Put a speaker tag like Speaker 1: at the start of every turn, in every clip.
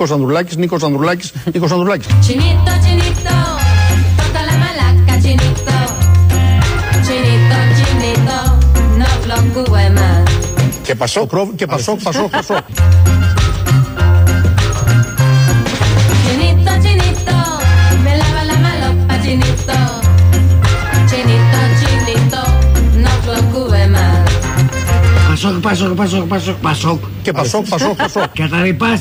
Speaker 1: Νίκος Ανδρουλάκης, Νίκος Ανδρουλάκης, Νίκος Ανδρουλάκης.
Speaker 2: Chinito, chinito, toca la malaca, chinito. Chinito, chinito, no flocue más.
Speaker 1: Και Πασόκ, και Πασόκ, Πασόκ, Πασόκ.
Speaker 2: Chinito, chinito, me lava la malopa, chinito. Chinito, chinito, no flocue más.
Speaker 3: Πασόκ, Πασόκ, Πασόκ, Πασόκ, Πασόκ.
Speaker 1: Και Πασόκ, Πασόκ, Πασόκ.
Speaker 3: Καταρρυπάς.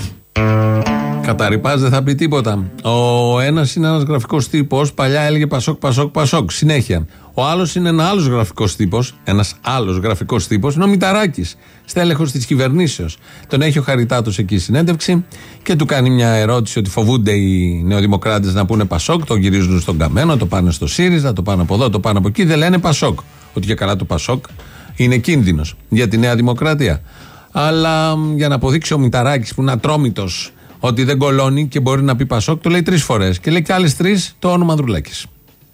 Speaker 4: Καταρρυπά δεν θα πει τίποτα. Ο ένας είναι ένας γραφικός τύπος. Παλιά έλεγε Πασόκ, Πασόκ, Πασόκ. Συνέχεια. Ο άλλος είναι ένα άλλος γραφικός τύπος. Ένας άλλος γραφικός τύπος. Είναι ο Μηταράκης. Στέλεχος της κυβερνήσεως. Τον έχει ο Χαριτάτος εκεί συνέντευξη και του κάνει μια ερώτηση ότι φοβούνται οι νεοδημοκράτες να πούνε Πασόκ. Το γυρίζουν στον Καμένο, το πάνε στο ΣΥΡΙΖΑ, το πάνε από εδώ, το πάνε από εκεί. Δεν λένε Πασόκ. Ότι και καλά το Πασόκ είναι κίνδυνος για τη Νέα Δημοκρατία. Αλλά μ, για να αποδείξει ο Μηταράκης που είναι ατρόμητος ότι δεν κολώνει και μπορεί να πει Πασόκ, το λέει τρεις φορές. Και λέει και άλλες τρεις το όνομα Ανδρουλάκης.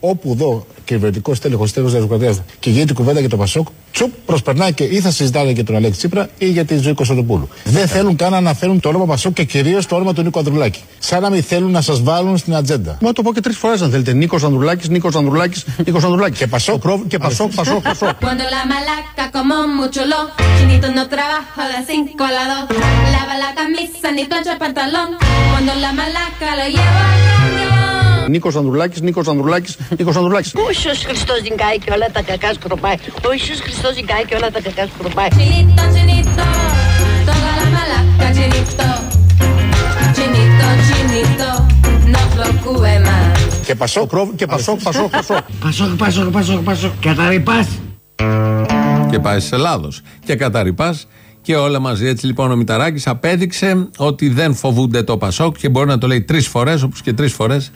Speaker 1: Όπου δω κυβερνητικό τέλεχο τέλεχο της Δημοκρατίας και γίνεται κουβέντα για το Πασόκ, τσουπ, προσπερνάει και ή θα συζητάνε για τον Αλέξη Τσίπρα ή για τη ζωή Κωνσταντοπούλου. Δεν θέλουν καν να αναφέρουν το όνομα Πασόκ και κυρίως το όνομα του Νίκο Ανδρουλάκη. Σαν να μην θέλουν να σας βάλουν στην ατζέντα. Μα το πω και τρεις φορές αν θέλετε. Νίκος Ανδρουλάκης, Νίκος Ανδρουλάκης, Νίκος Ανδρουλάκης. Και Πασόκ, και Πασόκ, Πασόκ, Πασόκ.
Speaker 2: Cuando la malaca como mucho lo Chinito no trabaja de 5 a la 2 Lava la camisa ni plancha el pantalón Cuando la malaca lo lleva al camión
Speaker 1: Νίκος Ανδρουλάκης, Νίκος Ανδρουλάκης, Νίκος Ανδρουλάκης.
Speaker 5: Ο Ιησούς Χριστός ζυγάει και όλα τα κακά σκορπάει. Ο Ιησούς Χριστός ζυγάει και όλα τα κακά σκορπάει.
Speaker 2: Chinito, chinito Toca la malaca, chinito Chinito, chinito No flocue más
Speaker 1: Και Πασόκ, και Πασόκ, Πασόκ, Πασόκ.
Speaker 3: Πασόκ, Πασόκ, Πασόκ, Πασόκ. Καταρρυπάς.
Speaker 4: Και πάει στι Ελλάδος. Και καταρρυπάς και όλα μαζί. Έτσι λοιπόν ο Μηταράκης απέδειξε ότι δεν φοβούνται το Πασόκ και μπορεί να το λέει τρεις φορές, όπως και τρεις φορές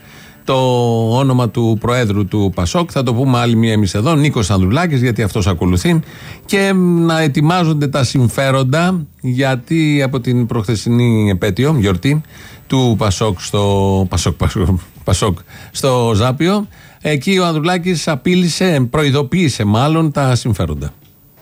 Speaker 4: το όνομα του Προέδρου του Πασόκ. Θα το πούμε άλλη μία εμείς εδώ, Νίκος Ανδρουλάκης, γιατί αυτός ακολουθεί. Και να ετοιμάζονται τα συμφέροντα, γιατί από την προχθεσινή επέτειο, γιορτή του Πασόκ στο, Πασόκ, Πασόκ, Πασόκ, στο Ζάπιο, εκεί ο Ανδρουλάκης απείλησε, προειδοποίησε μάλλον τα συμφέροντα.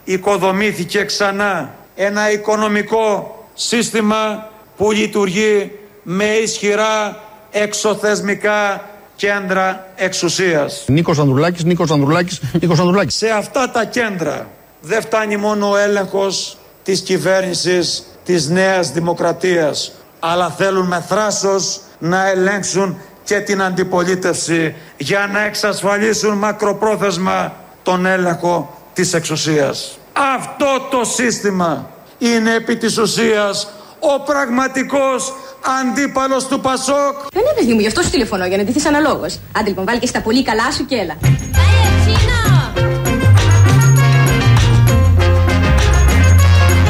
Speaker 6: οικοδομήθηκε ξανά ένα οικονομικό σύστημα που λειτουργεί με ισχυρά εξωθεσμικά κέντρα εξουσίας.
Speaker 1: Νίκος Ανδρουλάκης, Νίκος Ανδρουλάκης, Νίκος Ανδρουλάκης.
Speaker 6: Σε αυτά τα κέντρα δεν φτάνει μόνο ο έλεγχος της κυβέρνησης της Νέας Δημοκρατίας, αλλά θέλουν με θράσος να ελέγξουν και την αντιπολίτευση για να εξασφαλίσουν μακροπρόθεσμα τον έλεγχο της εξουσίας. Αυτό το σύστημα είναι επί της ουσίας ο πραγματικός αντίπαλος του Πασόκ
Speaker 7: Δεν είναι παιδί μου, γι' αυτό σου τηλεφωνώ, για να ντυθείς αναλόγως. Άντε λοιπόν, βάλει και στα πολύ καλά σου και έλα.
Speaker 2: ¡Vaya chino!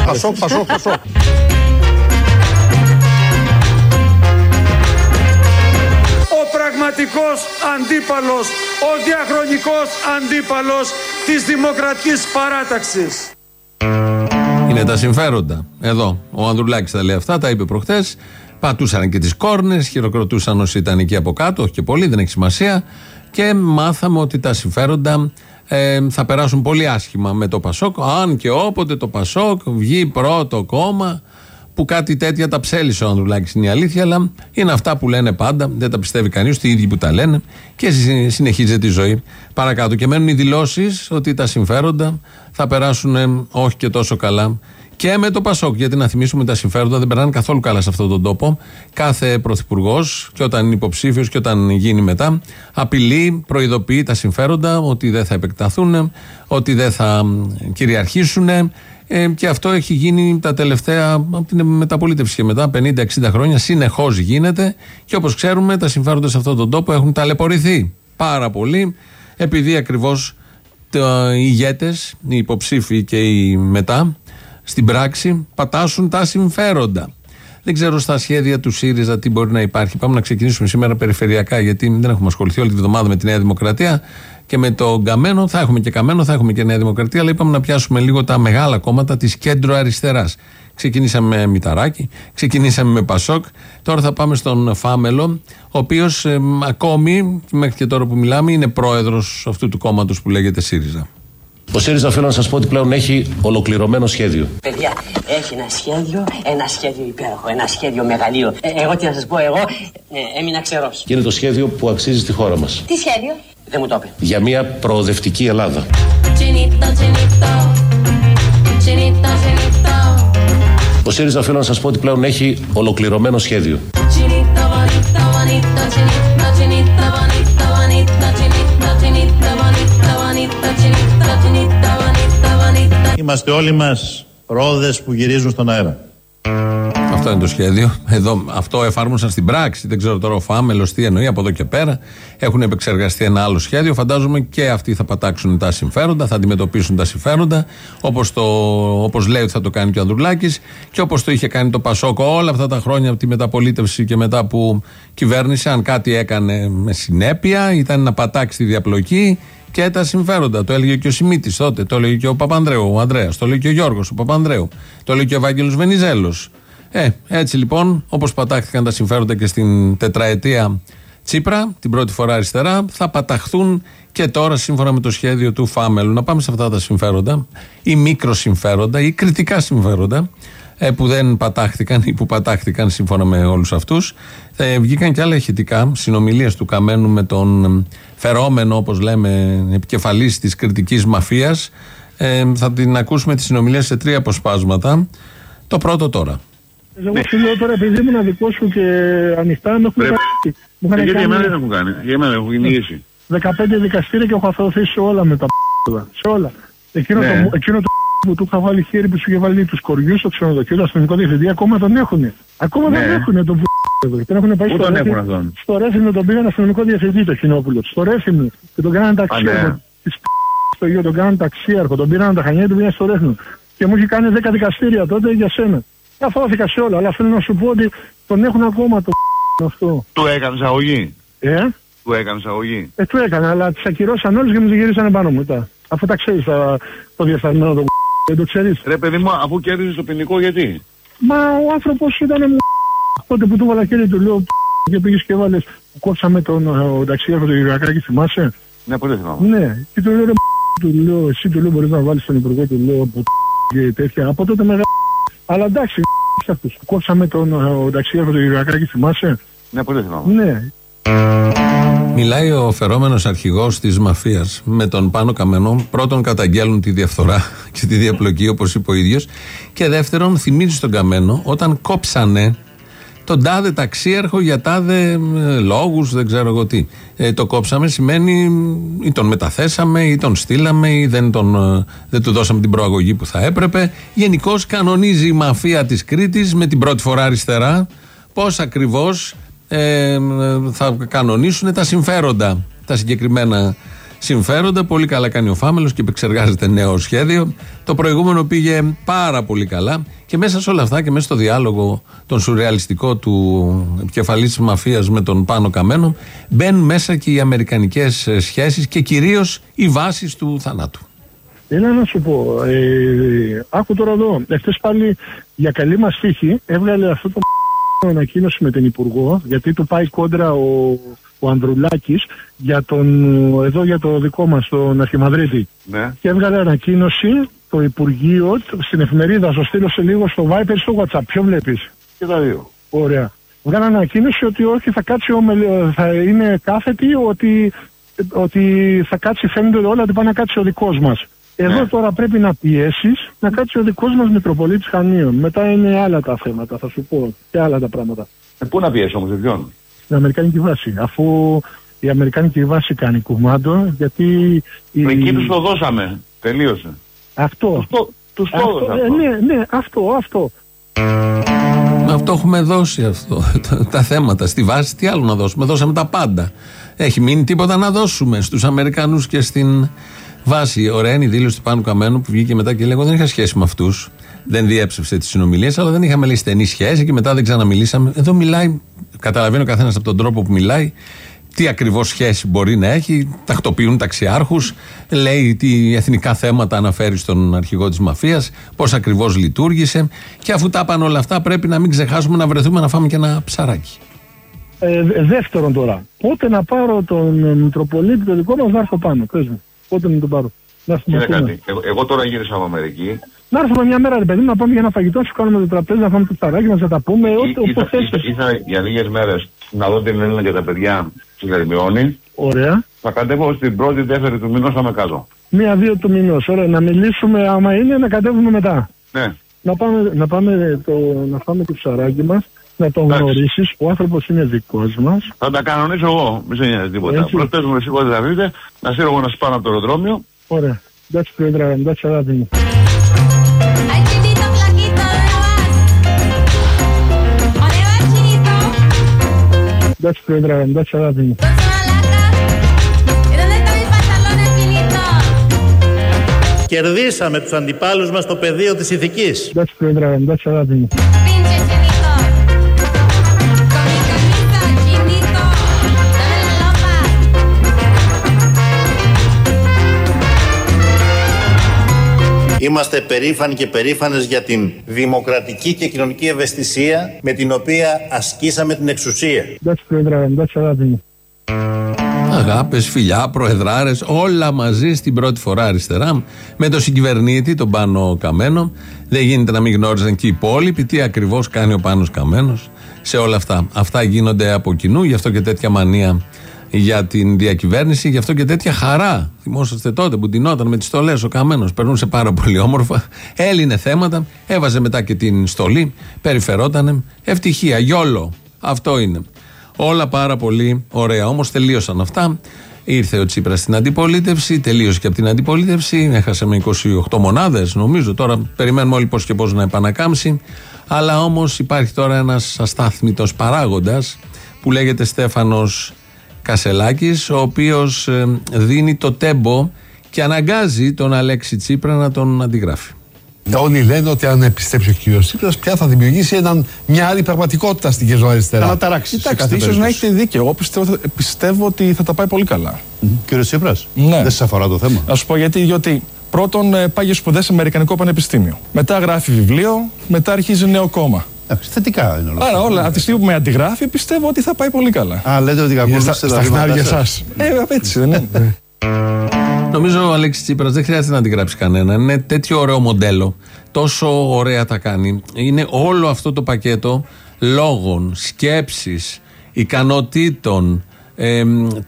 Speaker 1: Πασόκ, Πασόκ, Πασόκ.
Speaker 6: ο πραγματικός αντίπαλος, ο διαχρονικός αντίπαλος της δημοκρατικής παράταξης.
Speaker 4: Είναι τα συμφέροντα. Εδώ. Ο Ανδρουλάκης τα λέει αυτά, τα είπε προχθέ. Πατούσαν και τις κόρνες, χειροκροτούσαν όσοι ήταν εκεί από κάτω, όχι και πολύ, δεν έχει σημασία. Και μάθαμε ότι τα συμφέροντα ε, θα περάσουν πολύ άσχημα με το Πασόκ. Αν και όποτε το Πασόκ βγει πρώτο κόμμα, που κάτι τέτοια τα ψέλισε ο Ανδρουλάκης, είναι η αλήθεια, αλλά είναι αυτά που λένε πάντα, δεν τα πιστεύει κανείς, οι ίδιοι που τα λένε και συ- συνεχίζεται η ζωή παρακάτω. Και μένουν οι δηλώσεις ότι τα συμφέροντα θα περάσουν ε, όχι και τόσο καλά και με το Πασόκ. Γιατί να θυμίσουμε τα συμφέροντα δεν περνάνε καθόλου καλά σε αυτόν τον τόπο. Κάθε πρωθυπουργός, και όταν είναι υποψήφιος και όταν γίνει μετά, απειλεί, προειδοποιεί τα συμφέροντα ότι δεν θα επεκταθούν, ότι δεν θα μ, κυριαρχήσουν. Ε, και αυτό έχει γίνει τα τελευταία, από την μεταπολίτευση και μετά, 50-60 χρόνια, συνεχώς γίνεται. Και όπως ξέρουμε, τα συμφέροντα σε αυτόν τον τόπο έχουν ταλαιπωρηθεί πάρα πολύ, επειδή ακριβώς οι ηγέτες, οι υποψήφοι και οι μετά, στην πράξη πατάσουν τα συμφέροντα. Δεν ξέρω στα σχέδια του ΣΥΡΙΖΑ τι μπορεί να υπάρχει. Πάμε να ξεκινήσουμε σήμερα περιφερειακά, γιατί δεν έχουμε ασχοληθεί όλη τη βδομάδα με τη Νέα Δημοκρατία και με το Καμένο. Θα έχουμε και Καμένο, θα έχουμε και Νέα Δημοκρατία, αλλά είπαμε να πιάσουμε λίγο τα μεγάλα κόμματα της κέντρο αριστεράς. Ξεκινήσαμε με Μηταράκη, ξεκινήσαμε με Πασόκ. Τώρα θα πάμε στον Φάμελο, ο οποίος ακόμη, μέχρι και τώρα που μιλάμε, είναι πρόεδρος αυτού του κόμματος που λέγεται ΣΥΡΙΖΑ.
Speaker 8: Ο ΣΥΡΙΖΑ οφείλω να σας πω ότι πλέον έχει ολοκληρωμένο σχέδιο.
Speaker 5: Παιδιά, έχει ένα σχέδιο, ένα σχέδιο υπέροχο, ένα σχέδιο μεγαλείο. Ε, εγώ τι να σας πω, εγώ ε, έμεινα ξερός.
Speaker 8: Και είναι το σχέδιο που αξίζει στη χώρα μας.
Speaker 5: Τι σχέδιο; Δεν μου το είπε.
Speaker 8: Για μια προοδευτική Ελλάδα.
Speaker 2: Chinito, chinito, chinito, chinito,
Speaker 8: Ο ΣΥΡΙΖΑ οφείλω να σας πω ότι πλέον έχει ολοκληρωμένο σχέδιο.
Speaker 2: chinito bonito, bonito, chinito, chinito bonito, bonito, chinito,
Speaker 9: Είμαστε όλοι μας ρόδες που γυρίζουν στον αέρα.
Speaker 4: Αυτό είναι το σχέδιο. Εδώ, αυτό εφάρμοσαν στην πράξη. Δεν ξέρω τώρα ο Φάμελος τι εννοεί από εδώ και πέρα. Έχουν επεξεργαστεί ένα άλλο σχέδιο. Φαντάζομαι και αυτοί θα πατάξουν τα συμφέροντα, θα αντιμετωπίσουν τα συμφέροντα. Όπως όπως λέει ότι θα το κάνει και ο Ανδρουλάκης και όπως το είχε κάνει το Πασόκο όλα αυτά τα χρόνια από τη μεταπολίτευση και μετά που κυβέρνησε. Αν κάτι έκανε με συνέπεια, ήταν να πατάξει τη διαπλοκή και τα συμφέροντα. Το έλεγε και ο Σιμίτης τότε, το έλεγε και ο Παπανδρέου, ο Ανδρέας, το έλεγε και ο Γιώργος, ο Παπανδρέου, το έλεγε και ο Ευάγγελος Βενιζέλος. Ε, έτσι λοιπόν, όπως πατάχθηκαν τα συμφέροντα και στην τετραετία Τσίπρα, την πρώτη φορά αριστερά, θα παταχθούν και τώρα σύμφωνα με το σχέδιο του Φάμελου. Να πάμε σε αυτά τα συμφέροντα, ή μικροσυμφέροντα, ή κριτικά συμφέροντα, ε, που δεν πατάχθηκαν ή που πατάχθηκαν σύμφωνα με όλους αυτούς. Ε, βγήκαν και άλλα ηχητικά συνομιλίες του Καμένου με τον φερόμενο, όπως λέμε, επικεφαλής της κριτικής μαφίας. Ε, θα την ακούσουμε τη συνομιλία σε τρία αποσπάσματα. Το πρώτο τώρα.
Speaker 10: Εγώ σου λέω τώρα επειδή ήμουν δικός σου και ανοιχτά με έχουν
Speaker 11: Πρέπει.
Speaker 10: κάνει. Μου είχαν
Speaker 11: Ε, Γιατί εμένα
Speaker 10: κάνει
Speaker 11: δεν έχουν κάνει. Για εμένα έχουν κυνηγήσει.
Speaker 10: 15 δικαστήρια και έχω αθωωθεί σε όλα με τα π***. Σε όλα. Εκείνο,
Speaker 11: Ναι.
Speaker 10: το, εκείνο το που του είχα βάλει χέρι που σου είχε βάλει τους κοριούς στο ξενοδοχείο, το αστυνομικό διευθυντή, ακόμα τον έχουν. Ακόμα
Speaker 11: Ναι.
Speaker 10: δεν έχουν τον π***. Τον έχουν πάει
Speaker 11: Πού
Speaker 10: στο
Speaker 11: τον
Speaker 10: Ρέθυμνο-
Speaker 11: έχουν αυτόν;
Speaker 10: Στο Ρέθυμνο τον πήγαν αστυνομικό διευθυντή το Χινόπουλο. Στο Ρέθυμνο. Και τον κάνανε
Speaker 11: Α, ναι.
Speaker 10: ταξίαρχο. Της π***, Στο γιο τον κάνανε ταξίαρχο. Τον πήραν τα χανιά του πήγαν στο Ρέθυμνο. Και μου είχε κάνει 10 δικαστήρια τότε για σένα. Καθόθηκα σε όλα. Αλλά θέλω να σου πω ότι τον έχουν ακόμα το π***, αυτό.
Speaker 11: Του έκανε αγωγή.
Speaker 10: Ε;
Speaker 11: Του έκανε αγωγή.
Speaker 10: Ε, του έκανα, αλλά τις ακυρώσαν όλες και μου τις γυρίσανε πάνω μου μετά. Αφού τα ξέρεις το διεφθαρμένο το δεν το ξέρεις;
Speaker 11: Ρε παιδί μου, αφού κέρδισε το ποινικό, γιατί;
Speaker 10: Μα ο άνθρωπος ήταν μου. Τότε που του βάλα χέρι του λέω και πήγες και βάλες. Κόψαμε τον ο, ταξίαρχο του Γυριακάκη, θυμάσαι;
Speaker 11: Ναι, πολύ θυμάμαι.
Speaker 10: Ναι, και του λέω ρε του λέω, εσύ του λέω μπορείς να βάλεις τον υπουργό του λέω που και τέτοια. Από τότε μεγάλο. Αλλά εντάξει, αυτούς. Κόψαμε τον ο, ταξίαρχο του Γυριακάκη, θυμάσαι;
Speaker 11: Ναι, πολύ θυμάμαι.
Speaker 10: Ναι,
Speaker 4: Μιλάει ο φερόμενος αρχηγός της μαφίας με τον Πάνο Καμένο. Πρώτον, καταγγέλνουν τη διαφθορά και τη διαπλοκή, όπως είπε ο ίδιος. Και δεύτερον, θυμίζει στον Καμένο όταν κόψανε τον τάδε ταξίαρχο για τάδε ε, λόγους, δεν ξέρω εγώ τι. Ε, το κόψαμε σημαίνει ή τον μεταθέσαμε ή τον στείλαμε ή δεν, τον, ε, δεν του δώσαμε την προαγωγή που θα έπρεπε. Γενικώς κανονίζει η μαφία της Κρήτης με την πρώτη φορά αριστερά πώς ακριβώς ε, ε, θα κανονίσουν τα συμφέροντα, τα συγκεκριμένα συμφέροντα. Πολύ καλά κάνει ο Φάμελος και επεξεργάζεται νέο σχέδιο. Το προηγούμενο πήγε πάρα πολύ καλά και μέσα σε όλα αυτά και μέσα στο διάλογο τον σουρεαλιστικό του επικεφαλής της μαφίας με τον Πάνο Καμένο μπαίνουν μέσα και οι αμερικανικές ε, σχέσεις και κυρίως οι βάσεις του θανάτου.
Speaker 10: Έλα να σου πω, ε, άκου τώρα εδώ, εχθές πάλι για καλή μας τύχη έβγαλε αυτό το ανακοίνωση με τον Υπουργό, γιατί του πάει κόντρα ο, ο Ανδρουλάκης για τον, εδώ για το δικό μας, τον Αρχιμαδρίτη.
Speaker 11: Ναι.
Speaker 10: Και έβγαλε ανακοίνωση το Υπουργείο στην εφημερίδα, στο στείλω σε λίγο στο Viper στο WhatsApp. Ποιο βλέπεις;
Speaker 11: Και τα δύο.
Speaker 10: Ωραία. Βγάλε ανακοίνωση ότι όχι θα κάτσει ο μελε- θα είναι κάθετη ότι, ότι θα κάτσει φαίνεται όλα ότι πάει να κάτσει ο δικός μας. Εδώ
Speaker 11: Ναι.
Speaker 10: τώρα πρέπει να πιέσεις να κάτσει ο δικός μας Μητροπολίτης Χανίων. Μετά είναι άλλα τα θέματα θα σου πω και άλλα τα πράγματα.
Speaker 11: Ε, πού να πιέσει όμως, σε ποιον.
Speaker 10: Στην Αμερικανική βάση. Αφού η Αμερικανική βάση κάνει κουμάντο γιατί... η-
Speaker 11: Εκεί του το δώσαμε. Τελείωσε.
Speaker 10: Αυτό.
Speaker 11: Το, τους το
Speaker 10: Αυτό,
Speaker 11: έδωσα
Speaker 10: ε,
Speaker 11: αυτό.
Speaker 10: ναι, ναι, αυτό, αυτό.
Speaker 4: Αυτό έχουμε δώσει αυτό. Τα, τα θέματα. Στη βάση τι άλλο να δώσουμε. Δώσαμε τα πάντα. Έχει μείνει τίποτα να δώσουμε στους Αμερικανούς και στην βάση. Ωραία είναι η δήλωση του Πάνου Καμένου που βγήκε μετά και λέει: Εγώ δεν είχα σχέση με αυτούς. Δεν διέψευσε τις συνομιλίες, αλλά δεν είχαμε λέει στενή σχέση και μετά δεν ξαναμιλήσαμε. Εδώ μιλάει, καταλαβαίνει ο καθένας από τον τρόπο που μιλάει, τι ακριβώς σχέση μπορεί να έχει. Τακτοποιούν ταξιάρχους, λέει τι εθνικά θέματα αναφέρει στον αρχηγό της μαφίας, πώς ακριβώς λειτουργήσε. Και αφού τα πάνε όλα αυτά, πρέπει να μην ξεχάσουμε να βρεθούμε να φάμε και ένα ψαράκι.
Speaker 10: Ε, δε- δεύτερον τώρα, πότε να πάρω τον ε, Μητροπολίτη το δικό μας να έρθω πάνω, πες μου. Πότε να τον πάρω. Να
Speaker 11: Κοίτα
Speaker 10: θυμηθούμε.
Speaker 11: κάτι. Εγώ, εγώ τώρα γύρισα από Αμερική.
Speaker 10: Να έρθουμε μια μέρα, ρε παιδί μου, να πάμε για ένα φαγητό, να σου κάνουμε το τραπέζι, να φάμε το ψαράκι, να σε τα πούμε, ό,τι
Speaker 11: Ή-
Speaker 10: όπως
Speaker 11: Ήρθα
Speaker 10: θες.
Speaker 11: ήρθα για λίγες μέρες να δω την Έλληνα και τα παιδιά στη Γερμιόνη.
Speaker 10: Ωραία.
Speaker 11: Θα κατέβω στην πρώτη δεύτερη του μηνό, θα με κάτω.
Speaker 10: Μία-δύο του μηνός. Ωραία, να μιλήσουμε άμα είναι, να κατέβουμε μετά.
Speaker 11: Ναι.
Speaker 10: Να πάμε, να πάμε το, να φάμε το ψαράκι μας, να τον
Speaker 11: Εντάξει.
Speaker 10: γνωρίσεις. Ο άνθρωπος είναι δικός μας.
Speaker 11: Θα τα κανονίσω εγώ, μην σε νοιάζει τίποτα.
Speaker 10: Έτσι.
Speaker 11: Προχτέ μου εσύ θα βρείτε, να στείλω εγώ να σπάνω από το αεροδρόμιο.
Speaker 10: Ωραία. Εντάξει, Πρόεδρε, εντάξει, αγάπη μου.
Speaker 2: Ay, chinito flaquito, ¿dónde vas? ¿Dónde vas, chinito?
Speaker 10: Εντάξει, Πρόεδρε, εντάξει, αγάπη μου.
Speaker 2: Con su malaca. ¿Y dónde están mis pantalones, chinito?
Speaker 9: Κερδίσαμε τους αντιπάλους μας στο πεδίο της ηθικής.
Speaker 10: Εντάξει, Πρόεδρε, εντάξει, αγάπη μου.
Speaker 9: Είμαστε περήφανοι και περήφανες για την δημοκρατική και κοινωνική ευαισθησία με την οποία ασκήσαμε την εξουσία.
Speaker 10: Εντάξει, Πρόεδρε, εντάξει, αγάπη μου.
Speaker 4: Αγάπες, φιλιά, προεδράρες, όλα μαζί στην πρώτη φορά αριστερά. Με τον συγκυβερνήτη, τον Πάνο Καμένο. Δεν γίνεται να μην γνώριζαν και οι υπόλοιποι τι ακριβώς κάνει ο Πάνος Καμένος σε όλα αυτά. Αυτά γίνονται από κοινού, γι' αυτό και τέτοια μανία για την διακυβέρνηση, γι' αυτό και τέτοια χαρά. Θυμόσαστε τότε που ντυνόταν με τις στολές ο Καμένος. Περνούσε πάρα πολύ όμορφα. Έλυνε θέματα, έβαζε μετά και την στολή, περιφερότανε. Ευτυχία, γιόλο. Αυτό είναι. Όλα πάρα πολύ ωραία. Όμως τελείωσαν αυτά. Ήρθε ο Τσίπρας στην αντιπολίτευση, τελείωσε και από την αντιπολίτευση. Έχασε με 28 μονάδες, νομίζω. Τώρα περιμένουμε όλοι πώς και πώς να επανακάμψει. Αλλά όμως υπάρχει τώρα ένας αστάθμητος παράγοντας που λέγεται Στέφανος Κασελάκης, ο οποίος δίνει το τέμπο και αναγκάζει τον Αλέξη Τσίπρα να τον αντιγράφει.
Speaker 12: Όλοι λένε ότι αν επιστρέψει ο κύριος Τσίπρας, πια θα δημιουργήσει έναν, μια άλλη πραγματικότητα στην κεζοαριστερά.
Speaker 13: Θα αναταράξει.
Speaker 12: Σε κάθε
Speaker 13: Κοιτάξτε, ίσω να
Speaker 12: περίπτωση.
Speaker 13: έχετε δίκιο. Εγώ πιστεύω, πιστεύω ότι θα τα πάει πολύ καλά.
Speaker 12: Κύριο Τσίπρας,
Speaker 13: Ναι.
Speaker 12: δεν σα αφορά το θέμα.
Speaker 13: Να σου πω γιατί, διότι πρώτον ε, πάει για σπουδές σε Αμερικανικό Πανεπιστήμιο. Μετά γράφει βιβλίο, μετά αρχίζει νέο κόμμα.
Speaker 12: Εντάξει, θετικά είναι όλα.
Speaker 13: Άρα όλα, από τη στιγμή που με αντιγράφει, πιστεύω ότι θα πάει πολύ καλά.
Speaker 12: Α, λέτε ότι
Speaker 13: στα,
Speaker 12: ακολουθήσετε τα
Speaker 13: στα
Speaker 12: βήματά
Speaker 13: χνάρια
Speaker 12: σας.
Speaker 13: σας. Ε, έτσι δεν είναι.
Speaker 4: Νομίζω ο Αλέξης Τσίπρας δεν χρειάζεται να αντιγράψει κανένα. Είναι τέτοιο ωραίο μοντέλο. Τόσο ωραία τα κάνει. Είναι όλο αυτό το πακέτο λόγων, σκέψης, ικανοτήτων, ε,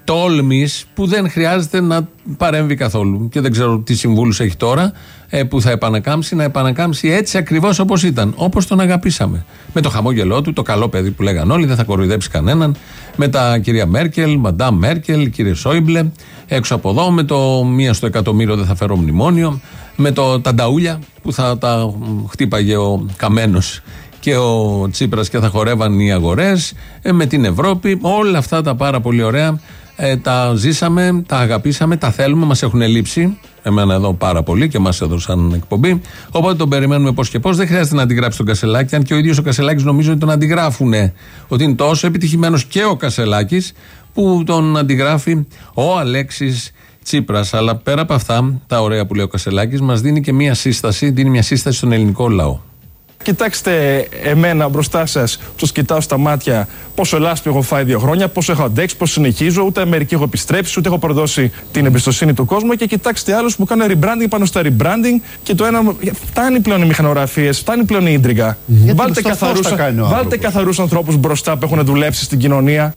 Speaker 4: τόλμης που δεν χρειάζεται να παρέμβει καθόλου. Και δεν ξέρω τι συμβούλους έχει τώρα ε, που θα επανακάμψει, να επανακάμψει έτσι ακριβώς όπως ήταν. Όπως τον αγαπήσαμε. Με το χαμόγελό του, το καλό παιδί που λέγαν όλοι, δεν θα κοροϊδέψει κανέναν. Με τα κυρία Μέρκελ, Μαντάμ Μέρκελ, κύριε Σόιμπλε. Έξω από εδώ, με το μία στο εκατομμύριο δεν θα φέρω μνημόνιο. Με το, τα νταούλια που θα τα μ, χτύπαγε ο Καμένος και ο Τσίπρας και θα χορεύαν οι αγορές ε, με την Ευρώπη όλα αυτά τα πάρα πολύ ωραία ε, τα ζήσαμε, τα αγαπήσαμε, τα θέλουμε, μας έχουν λείψει. Εμένα εδώ πάρα πολύ και μας έδωσαν εκπομπή. Οπότε τον περιμένουμε πώς και πώς. Δεν χρειάζεται να αντιγράψει τον Κασελάκη αν και ο ίδιος ο Κασελάκης νομίζω ότι τον αντιγράφουν ότι είναι τόσο επιτυχημένος και ο Κασελάκης που τον αντιγράφει ο Αλέξης Τσίπρας. Αλλά πέρα από αυτά τα ωραία που λέει ο Κασελάκης μας δίνει και μια σύσταση δίνει μια σύσταση στον ελληνικό λαό
Speaker 13: Κοιτάξτε εμένα μπροστά σας, που σα κοιτάω στα μάτια, πόσο λάσπη έχω φάει δύο χρόνια, πόσο έχω αντέξει, πώ συνεχίζω, ούτε Αμερική έχω επιστρέψει, ούτε έχω προδώσει την εμπιστοσύνη του κόσμου. Και κοιτάξτε άλλους που κάνουν rebranding πάνω στα rebranding και το ένα. Φτάνει πλέον οι μηχανογραφίες, φτάνει πλέον η ίντριγκα. Βάλτε
Speaker 12: σωστός
Speaker 13: καθαρού
Speaker 12: τα κάνει ο άνθρωπος.
Speaker 13: καθαρούς ανθρώπους μπροστά που έχουν δουλέψει στην κοινωνία.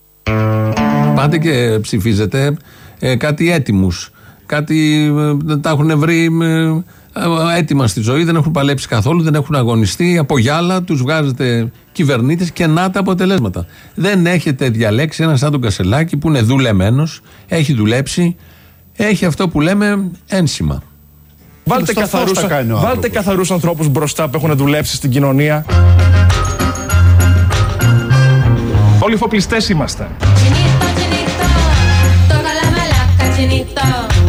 Speaker 4: Πάτε και ψηφίζετε ε, κάτι έτοιμους. Κάτι ε, τα έχουν βρει ε, ε, έτοιμα στη ζωή, δεν έχουν παλέψει καθόλου, δεν έχουν αγωνιστεί. Από γυάλα τους βγάζετε κυβερνήτες και να τα αποτελέσματα. Δεν έχετε διαλέξει ένα σαν τον Κασελάκη που είναι δουλεμένος, έχει δουλέψει, έχει αυτό που λέμε ένσημα.
Speaker 13: Βάλτε
Speaker 12: σωστός
Speaker 13: καθαρούς,
Speaker 12: τα κάνει ο
Speaker 13: βάλτε
Speaker 12: άνθρωπος.
Speaker 13: καθαρούς ανθρώπους μπροστά που έχουν δουλέψει στην κοινωνία. Όλοι φοπλιστές είμαστε.
Speaker 2: Chinito, chinito, toca la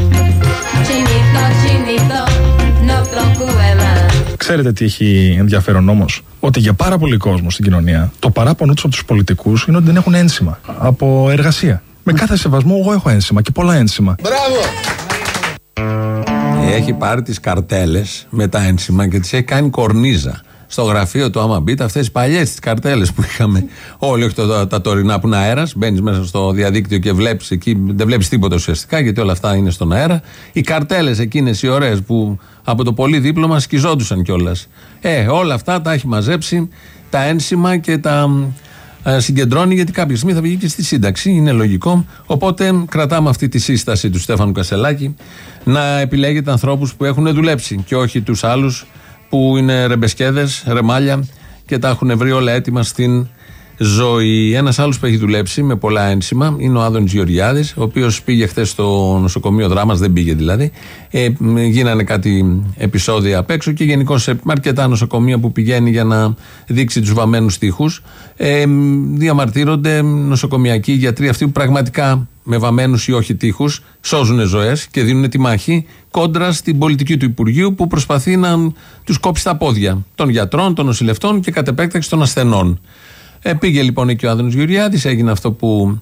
Speaker 13: Ξέρετε τι έχει ενδιαφέρον όμως, Ότι για πάρα πολύ κόσμο στην κοινωνία το παράπονο τους από τους πολιτικούς είναι ότι δεν έχουν ένσημα από εργασία. Με κάθε σεβασμό, εγώ έχω ένσημα και πολλά ένσημα.
Speaker 4: Έχει πάρει τις καρτέλες με τα ένσημα και τις έχει κάνει κορνίζα στο γραφείο του, άμα μπείτε, αυτές τι παλιές τις καρτέλες που είχαμε. Όλοι, όχι το- τα, τα τωρινά που είναι αέρας. Μπαίνεις μέσα στο διαδίκτυο και βλέπεις εκεί, δεν βλέπεις τίποτα ουσιαστικά, γιατί όλα αυτά είναι στον αέρα. Οι καρτέλες εκείνες οι ωραίες που από το πολύ δίπλωμα σκιζόντουσαν κιόλας. Ε, όλα αυτά τα έχει μαζέψει τα ένσημα και τα ε, συγκεντρώνει γιατί κάποια στιγμή θα βγει και στη σύνταξη. Είναι λογικό. Οπότε κρατάμε αυτή τη σύσταση του Στέφανου Κασελάκη να επιλέγετε ανθρώπους που έχουν δουλέψει και όχι τους άλλους που είναι ρεμπεσκέδες, ρεμάλια και τα έχουν βρει όλα έτοιμα στην ζωή. Ένας άλλος που έχει δουλέψει με πολλά ένσημα είναι ο Άδωνης Γεωργιάδης, ο οποίος πήγε χθες στο νοσοκομείο Δράμας, δεν πήγε δηλαδή. Ε, μ, γίνανε κάτι επεισόδια απ' έξω και γενικώς σε αρκετά νοσοκομεία που πηγαίνει για να δείξει τους βαμμένους τείχου. Ε, μ, διαμαρτύρονται νοσοκομιακοί γιατροί αυτοί που πραγματικά με βαμμένους ή όχι τείχους σώζουν ζωές και δίνουν τη μάχη κόντρα στην πολιτική του Υπουργείου που προσπαθεί να τους κόψει τα πόδια των γιατρών, των νοσηλευτών και κατ' επέκταξη των ασθενών. Ε, πήγε λοιπόν εκεί ο Άδωνος Γεωργιάδης, έγινε αυτό που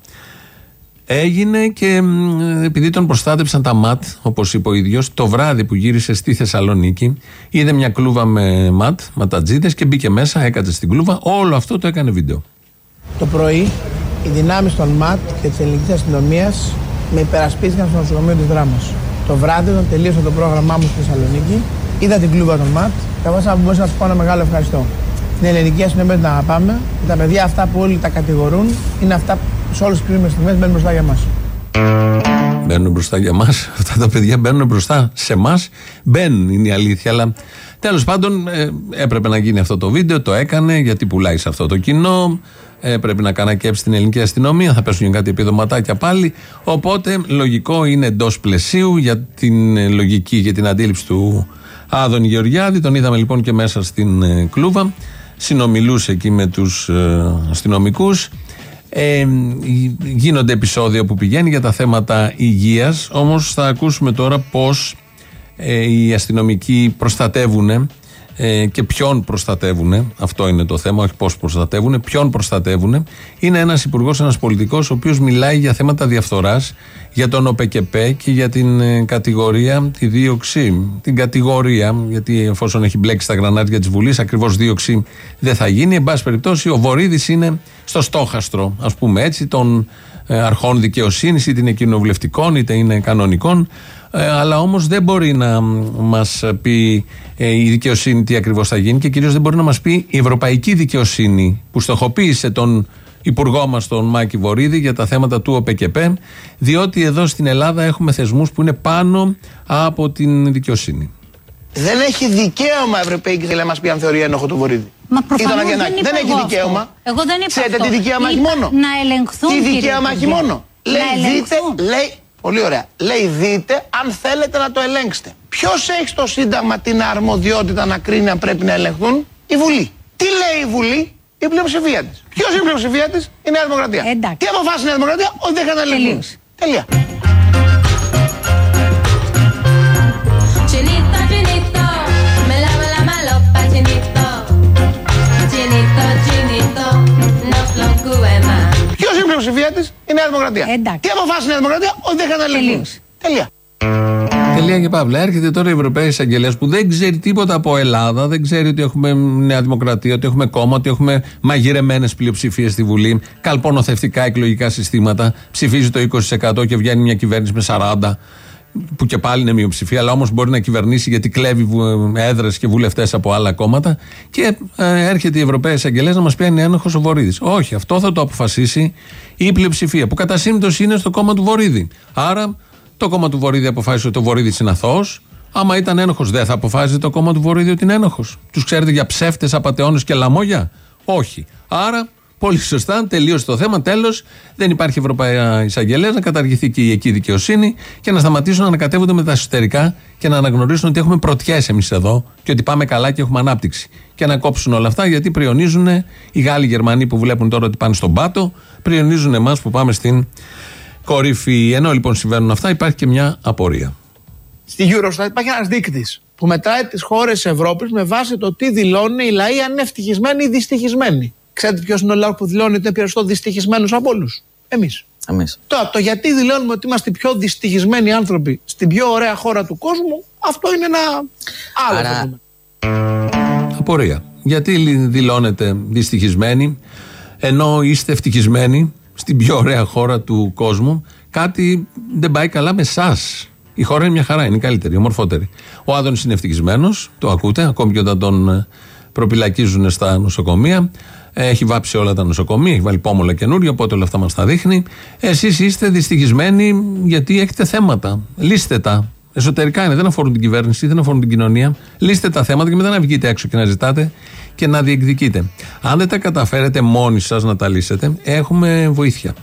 Speaker 4: έγινε και μ, επειδή τον προστάτεψαν τα ΜΑΤ, όπως είπε ο ίδιος, το βράδυ που γύρισε στη Θεσσαλονίκη, είδε μια κλούβα με ΜΑΤ, ματατζίδες και μπήκε μέσα, έκατσε στην κλούβα, όλο αυτό το έκανε βίντεο.
Speaker 14: Το πρωί, οι δυνάμεις των ΜΑΤ και της ελληνικής αστυνομίας με υπερασπίστηκαν στο νοσοκομείο της Δράμα. Το βράδυ, όταν τελείωσα το πρόγραμμά μου στη Θεσσαλονίκη, είδα την κλούβα των ΜΑΤ και αποφάσισα να μπορούσα να τους πω ένα μεγάλο ευχαριστώ. Την ελληνική αστυνομία την αγαπάμε και τα παιδιά αυτά που όλοι τα κατηγορούν είναι αυτά που σε όλες τις κρίσιμε στιγμές μπαίνουν μπροστά για μας.
Speaker 4: Μπαίνουν μπροστά για μας. Αυτά τα παιδιά μπαίνουν μπροστά σε εμά. Μπαίνουν, είναι η αλήθεια. Αλλά τέλος πάντων ε, έπρεπε να γίνει αυτό το βίντεο. Το έκανε γιατί πουλάει σε αυτό το κοινό. Ε, πρέπει να κανακέψει την ελληνική αστυνομία. Θα πέσουν και κάτι επιδοματάκια πάλι. Οπότε λογικό είναι εντός πλαισίου για την ε, λογική και την αντίληψη του Άδων Γεωργιάδη. Τον είδαμε λοιπόν και μέσα στην ε, κλούβα. Συνομιλούσε εκεί με τους αστυνομικούς. Ε, γίνονται επεισόδια που πηγαίνει για τα θέματα υγείας όμως θα ακούσουμε τώρα πως ε, οι αστυνομικοί προστατεύουν ε, και ποιον προστατεύουν αυτό είναι το θέμα, όχι πώς προστατεύουν ποιον προστατεύουν είναι ένας υπουργός, ένας πολιτικός ο οποίος μιλάει για θέματα διαφθοράς για τον ΟΠΕΚΕΠΕ και για την ε, κατηγορία τη δίωξη την κατηγορία γιατί εφόσον έχει μπλέξει στα γρανάτια της Βουλής ακριβώς δίωξη δεν θα γίνει. Εν πάση περιπτώσει ο Βορύδης είναι στο στόχαστρο ας πούμε έτσι των ε, αρχών δικαιοσύνης είτε είναι κοινοβουλευτικών είτε είναι κανονικών ε, αλλά όμως δεν μπορεί να μας πει ε, η δικαιοσύνη τι ακριβώς θα γίνει και κυρίως δεν μπορεί να μας πει η ευρωπαϊκή δικαιοσύνη που στοχοποίησε τον υπουργό μας, τον Μάκη Βορύδη, για τα θέματα του ΟΠΕΚΕΠΕ, διότι εδώ στην Ελλάδα έχουμε θεσμούς που είναι πάνω από την δικαιοσύνη.
Speaker 14: Δεν έχει δικαίωμα η Ευρωπαϊκή Θέλει να μας πει αν θεωρεί ένοχο το Βορύδη.
Speaker 15: Μα
Speaker 14: Ή τον
Speaker 15: προφανώς
Speaker 14: Αγγενάκη.
Speaker 15: δεν,
Speaker 14: Δεν
Speaker 15: είπα
Speaker 14: έχει
Speaker 15: εγώ
Speaker 14: δικαίωμα.
Speaker 15: αυτό. Εγώ δεν είπα
Speaker 14: Ξέρετε
Speaker 15: αυτό.
Speaker 14: τι δικαίωμα έχει
Speaker 15: Είπα
Speaker 14: μόνο.
Speaker 15: Να ελεγχθούν.
Speaker 14: Τι
Speaker 15: κύριε
Speaker 14: δικαίωμα έχει
Speaker 15: Υπουργέ.
Speaker 14: μόνο.
Speaker 15: Να
Speaker 14: Λέει δείτε,
Speaker 15: ελεγχθούν.
Speaker 14: λέει, πολύ ωραία. Λέει δείτε αν θέλετε να το ελέγξετε. Ποιος έχει στο Σύνταγμα την αρμοδιότητα να κρίνει αν πρέπει να ελεγχθούν, η Βουλή. Τι λέει η Βουλή, η πλειοψηφία της. Ποιος είναι η πλειοψηφία της, η Νέα Δημοκρατία. Τι αποφάσισε η Νέα Δημοκρατία, ότι δεν είχαν να ελεγχθούν. Τελεία.
Speaker 2: Chinito, chinito, me lavo la malopa, chinito. Chinito, chinito, no fluctúe más.
Speaker 14: Ποιος είναι η πλειοψηφία τη, η Νέα Δημοκρατία. Τι αποφάσισε η Νέα Δημοκρατία, ότι δεν είχαν να ελεγχθούν. Τελεία.
Speaker 4: Τελεία και παύλα. Έρχεται τώρα η Ευρωπαϊκή Εισαγγελέα που δεν ξέρει τίποτα από Ελλάδα, δεν ξέρει ότι έχουμε Νέα Δημοκρατία, ότι έχουμε κόμμα, ότι έχουμε μαγειρεμένες πλειοψηφίες στη Βουλή, καλπονοθευτικά εκλογικά συστήματα. Ψηφίζει το 20% και βγαίνει μια κυβέρνηση με 40%, που και πάλι είναι μειοψηφία, αλλά όμως μπορεί να κυβερνήσει γιατί κλέβει έδρες και βουλευτές από άλλα κόμματα. Και ε, έρχεται η Ευρωπαϊκή Εισαγγελέας να μας πει αν είναι ένοχος ο Βορύδης. Όχι, αυτό θα το αποφασίσει η πλειοψηφία, που κατά σύμπτωση είναι στο κόμμα του Βορύδη. Άρα το κόμμα του Βορύδη αποφάσισε ότι ο Βορύδης είναι αθώος. Άμα ήταν ένοχος, δεν θα αποφάσιζε το κόμμα του Βορύδη ότι είναι ένοχος. Τους ξέρετε για ψεύτες, απαταιώνες και λαμόγια; Όχι. Άρα, πολύ σωστά, τελείωσε το θέμα. Τέλος, δεν υπάρχει Ευρωπαϊκή Εισαγγελέα να καταργηθεί και η εκεί δικαιοσύνη και να σταματήσουν να ανακατεύονται με τα εσωτερικά και να αναγνωρίσουν ότι έχουμε πρωτιές εμείς εδώ και ότι πάμε καλά και έχουμε ανάπτυξη. Και να κόψουν όλα αυτά γιατί πριονίζουν οι Γάλλοι Γερμανοί που βλέπουν τώρα ότι πάνε στον πάτο, πριονίζουν εμάς που πάμε στην κορυφή. Ενώ λοιπόν συμβαίνουν αυτά, υπάρχει και μια απορία.
Speaker 14: Στη Eurostat υπάρχει ένας δείκτης που μετράει τις χώρες τη Ευρώπης με βάση το τι δηλώνουν οι λαοί αν είναι ευτυχισμένοι ή δυστυχισμένοι. Ξέρετε ποιος είναι ο λαό που δηλώνει ότι είναι περισσότερο δυστυχισμένος από όλους; Εμείς.
Speaker 16: Εμείς.
Speaker 14: Τώρα, το γιατί δηλώνουμε ότι είμαστε οι πιο δυστυχισμένοι άνθρωποι στην πιο ωραία χώρα του κόσμου, αυτό είναι ένα άλλο
Speaker 16: Άρα-
Speaker 14: θέμα.
Speaker 4: απορία. Γιατί δηλώνετε δυστυχισμένοι, ενώ είστε ευτυχισμένοι στην πιο ωραία χώρα του κόσμου, κάτι δεν πάει καλά με εσάς. Η χώρα είναι μια χαρά, είναι η καλύτερη, η ομορφότερη. Ο Άδωνης είναι ευτυχισμένος, το ακούτε, ακόμη και όταν τον ε, προπυλακίζουν στα νοσοκομεία. Έχει βάψει όλα τα νοσοκομεία, έχει βάλει πόμολα καινούργια, οπότε όλα αυτά μας τα δείχνει. Εσείς είστε δυστυχισμένοι γιατί έχετε θέματα. Λύστε τα. Εσωτερικά είναι, δεν αφορούν την κυβέρνηση, δεν αφορούν την κοινωνία. Λύστε τα θέματα και μετά να βγείτε έξω και να ζητάτε και να διεκδικείτε. Αν δεν τα καταφέρετε μόνοι σας να τα λύσετε, έχουμε βοήθεια.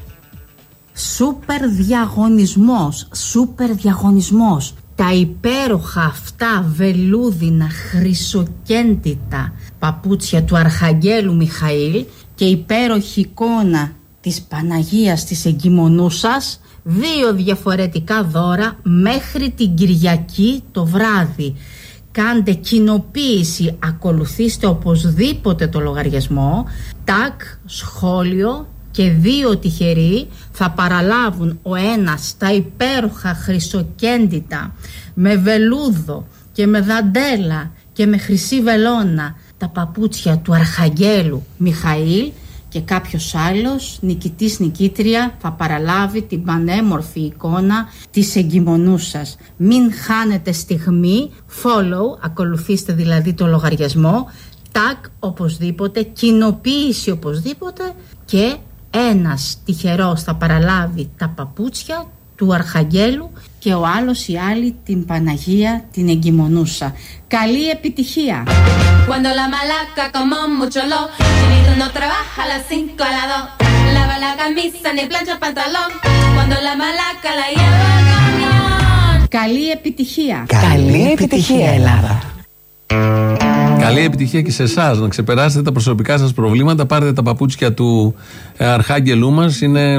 Speaker 15: Σούπερ διαγωνισμός, σούπερ διαγωνισμός. Τα υπέροχα αυτά βελούδινα χρυσοκέντητα παπούτσια του Αρχαγγέλου Μιχαήλ και υπέροχη εικόνα της Παναγίας της Εγκυμονούσας δύο διαφορετικά δώρα μέχρι την Κυριακή το βράδυ. Κάντε κοινοποίηση, ακολουθήστε οπωσδήποτε το λογαριασμό, τάκ, σχόλιο και δύο τυχεροί θα παραλάβουν ο ένας τα υπέροχα χρυσοκέντητα με βελούδο και με δαντέλα και με χρυσή βελόνα τα παπούτσια του Αρχαγγέλου Μιχαήλ και κάποιος άλλος νικητής νικήτρια θα παραλάβει την πανέμορφη εικόνα της εγκυμονούσας. Μην χάνετε στιγμή, follow, ακολουθήστε δηλαδή το λογαριασμό, tag οπωσδήποτε, κοινοποίηση οπωσδήποτε και ένας τυχερός θα παραλάβει τα παπούτσια του Αρχαγγέλου και ο άλλος η άλλη την Παναγία την εγκυμονούσα. Καλή επιτυχία!
Speaker 2: Cuando la malaca como mucho lo, Chinito no trabaja a las 5 a las 2. Lava la camisa ni plancha pantalón. Cuando la malaca la lleva al camión.
Speaker 15: Καλή επιτυχία!
Speaker 16: Καλή επιτυχία Ελλάδα.
Speaker 4: Καλή επιτυχία και σε εσάς να ξεπεράσετε τα προσωπικά σας προβλήματα. Πάρετε τα παπούτσια του ε, Αρχάγγελού μας. Είναι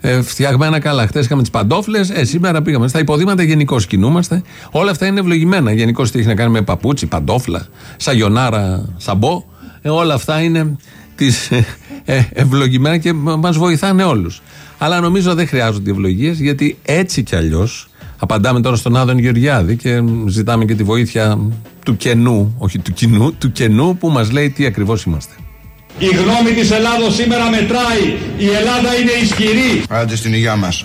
Speaker 4: ε, ε, φτιαγμένα καλά. Χθες είχαμε τις παντόφλες. Ε, σήμερα πήγαμε στα υποδήματα. Γενικώ κινούμαστε. Όλα αυτά είναι ευλογημένα. Γενικώ τι έχει να κάνει με παπούτσι, παντόφλα, σαγιονάρα, σαμπό. Ε, όλα αυτά είναι τις, ε, ε, ευλογημένα και μα βοηθάνε όλους. Αλλά νομίζω δεν χρειάζονται ευλογίες γιατί έτσι κι αλλιώς Απαντάμε τώρα στον Άδων Γεωργιάδη και ζητάμε και τη βοήθεια του κενού, όχι του κοινού, του κενού που μας λέει τι ακριβώς είμαστε.
Speaker 17: Η γνώμη της Ελλάδος σήμερα μετράει. Η Ελλάδα είναι ισχυρή.
Speaker 18: Άντε στην υγειά μας.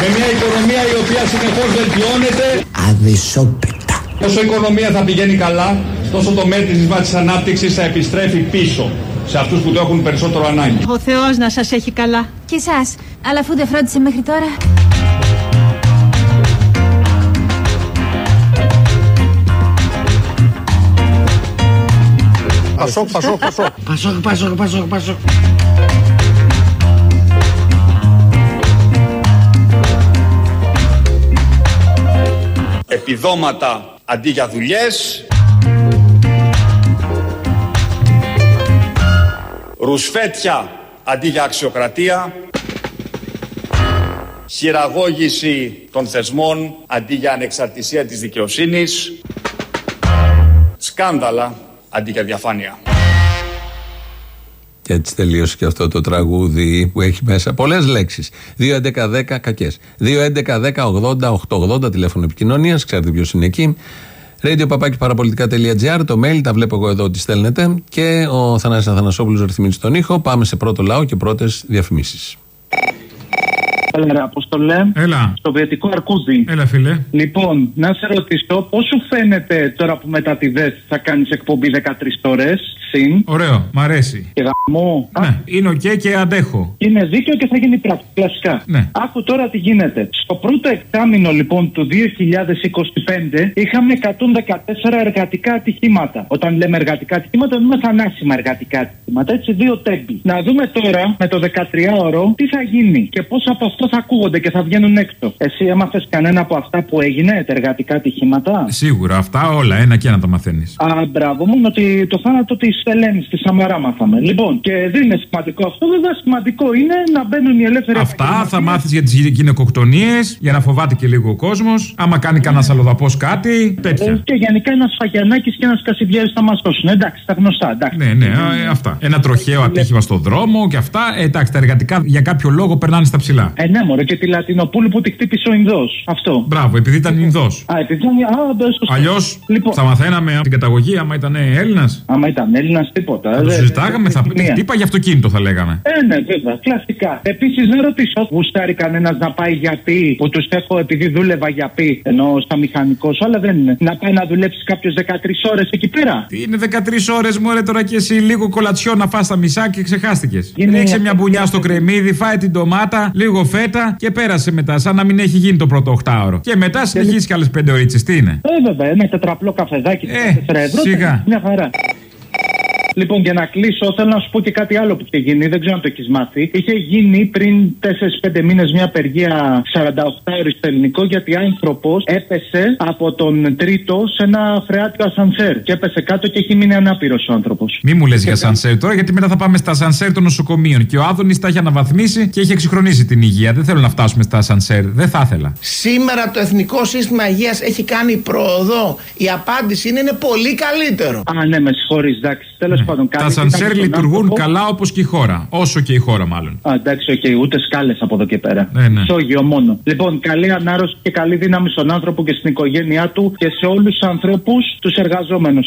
Speaker 17: Με μια οικονομία η οποία συνεχώς βελτιώνεται.
Speaker 3: Αδυσόπιτα.
Speaker 17: Όσο η οικονομία θα πηγαίνει καλά, τόσο το μέτρησμα της ανάπτυξης θα επιστρέφει πίσω σε αυτούς που το έχουν περισσότερο ανάγκη.
Speaker 19: Ο Θεός να σας έχει καλά.
Speaker 20: Και εσάς, αλλά αφού δεν φρόντισε μέχρι τώρα.
Speaker 1: Πασόκ, Πασόκ, Πασόκ.
Speaker 3: Πασόκ, Πασόκ, Πασόκ, Πασόκ.
Speaker 17: Επιδόματα αντί για δουλειές. Ρουσφέτια αντί για αξιοκρατία. Χειραγώγηση των θεσμών αντί για ανεξαρτησία της δικαιοσύνης. Σκάνδαλα αντί για διαφάνεια.
Speaker 4: Και έτσι τελείωσε και αυτό το τραγούδι που έχει μέσα πολλές λέξεις. 2.11.10 κακές. 2.11.10.80.880 τηλέφωνο επικοινωνίας, ξέρετε ποιος είναι εκεί. Radio παπάκι παραπολιτικά.gr, το mail, τα βλέπω εγώ εδώ ότι στέλνετε. Και ο Θανάσης Αθανασόπουλος ρυθμίζει τον ήχο. Πάμε σε πρώτο λαό και πρώτες διαφημίσεις.
Speaker 21: Έλα, ρε, Αποστολέ.
Speaker 13: Έλα.
Speaker 21: Σοβιετικό αρκούδι.
Speaker 13: Έλα, φίλε.
Speaker 21: Λοιπόν, να σε ρωτήσω, πώς σου φαίνεται τώρα που μετά τη ΔΕΘ θα κάνεις εκπομπή 13 ώρες συν;
Speaker 13: Ωραίο, μ' αρέσει.
Speaker 21: Και γαμώ.
Speaker 13: Ναι, είναι οκ και αντέχω.
Speaker 21: Είναι δίκαιο και θα γίνει πράξη. Κλασικά.
Speaker 13: Ναι.
Speaker 21: Άκου τώρα τι γίνεται. Στο πρώτο εξάμηνο λοιπόν του 2025 είχαμε 114 εργατικά ατυχήματα. Όταν λέμε εργατικά ατυχήματα, εννοούμε θανάσιμα εργατικά ατυχήματα. Έτσι, δύο τέμπη. Να δούμε τώρα με το 13ωρο τι θα γίνει και πώς από αυτό θα ακούγονται και θα βγαίνουν έξω. Εσύ έμαθες κανένα από αυτά που έγινε, τα εργατικά ατυχήματα;
Speaker 13: Σίγουρα, αυτά όλα, ένα και ένα τα μαθαίνεις.
Speaker 21: Α, μπράβο, μόνο ότι το θάνατο της Ελένης, τη Σαμαρά μάθαμε. Λοιπόν, και δεν είναι σημαντικό αυτό, βέβαια σημαντικό είναι να μπαίνουν οι ελεύθεροι
Speaker 13: Αυτά θα μάθεις για τις γυναικοκτονίες, για να φοβάται και λίγο ο κόσμος. Άμα κάνει κανένα αλλοδαπό κάτι, τέτοια.
Speaker 21: Ε, και γενικά ένας Φαγιανάκης και ένας Κασιδιάρη θα μας σώσουν. Εντάξει, τα γνωστά. Εντάξει.
Speaker 13: Ναι, ναι, ε, αυτά. Ένα τροχαίο ατύχημα στον δρόμο και αυτά. Ε, εντάξει, τα εργατικά για κάποιο λόγο περνάνε στα ψηλά.
Speaker 21: Ε, ναι, ναι, μωρέ, και τη Λατινοπούλου που τη χτύπησε ο Ινδός. Αυτό.
Speaker 12: Μπράβο, επειδή ήταν Ινδός.
Speaker 21: Α, επειδή ήταν. Α, δεν σωστό.
Speaker 12: Αλλιώς
Speaker 21: Λοιπόν.
Speaker 12: θα μαθαίναμε από την καταγωγή άμα ήταν Έλληνας.
Speaker 21: Άμα ήταν Έλληνας, τίποτα.
Speaker 12: Θα το
Speaker 21: Δεν-
Speaker 12: συζητάγαμε, θα
Speaker 21: δεν-
Speaker 12: πει χτύπα για αυτοκίνητο θα λέγαμε.
Speaker 21: Ε, ναι, βέβαια, κλασικά. Επίσης, να ρωτήσω, γουστάρει κανένας να πάει για πει, που τους έχω επειδή δούλευα για πει, ενώ στα μηχανικός, αλλά δεν είναι. Να πάει να δουλέψει κάποιος 13 ώρες εκεί πέρα.
Speaker 12: Τι είναι 13 ώρες, μωρέ τώρα και εσύ λίγο κολατσιό να φας τα μισά και ξεχάστηκες.
Speaker 21: Είναι
Speaker 12: Ρίξε
Speaker 21: αυτό
Speaker 12: μια
Speaker 21: που
Speaker 12: μπουνιά στο κρεμμύδι, φάει την ντομάτα, λίγο φέτα και πέρασε μετά, σαν να μην έχει γίνει το πρώτο οχτάωρο. Και μετά συνεχίζει κι άλλες πέντε ωρίτσε. Τι είναι;
Speaker 21: Ε, βέβαια, ένα τετραπλό καφεδάκι, 4 ευρώ.
Speaker 12: σιγά.
Speaker 21: Μια χαρά. Λοιπόν, για να κλείσω, θέλω να σου πω και κάτι άλλο που είχε γίνει. Δεν ξέρω αν το έχεις μάθει. Είχε γίνει πριν 4-5 μήνες μια απεργία 48 ώρε στο ελληνικό, γιατί άνθρωπος έπεσε από τον τρίτο σε ένα φρεάτιο ασανσέρ. Και έπεσε κάτω και έχει μείνει ανάπηρος ο άνθρωπος.
Speaker 12: Μη μου λες για σανσέρ τώρα, γιατί μετά θα πάμε στα σανσέρ των νοσοκομείων. Και ο Άδωνης τα έχει αναβαθμίσει και έχει εξυγχρονίσει την υγεία. Δεν θέλω να φτάσουμε στα σανσέρ. Δεν θα ήθελα.
Speaker 14: Σήμερα το Εθνικό Σύστημα Υγείας έχει κάνει πρόοδο. Η απάντηση είναι, είναι πολύ καλύτερο.
Speaker 21: Α, ναι, με συγχωρείς, εντάξει. Τέλος πάντων,
Speaker 12: Τα
Speaker 21: κάτι
Speaker 12: σανσέρ
Speaker 21: ήταν στον
Speaker 12: λειτουργούν
Speaker 21: άνθρωπο.
Speaker 12: καλά όπως και η χώρα. Όσο και η χώρα, μάλλον.
Speaker 21: Α, εντάξει, οκ, ούτε σκάλες από εδώ και πέρα.
Speaker 12: Ναι, ναι.
Speaker 21: Σόγιο μόνο. Λοιπόν, καλή ανάρρωση και καλή δύναμη στον άνθρωπο και στην οικογένειά του και σε όλους τους ανθρώπους, τους εργαζόμενους.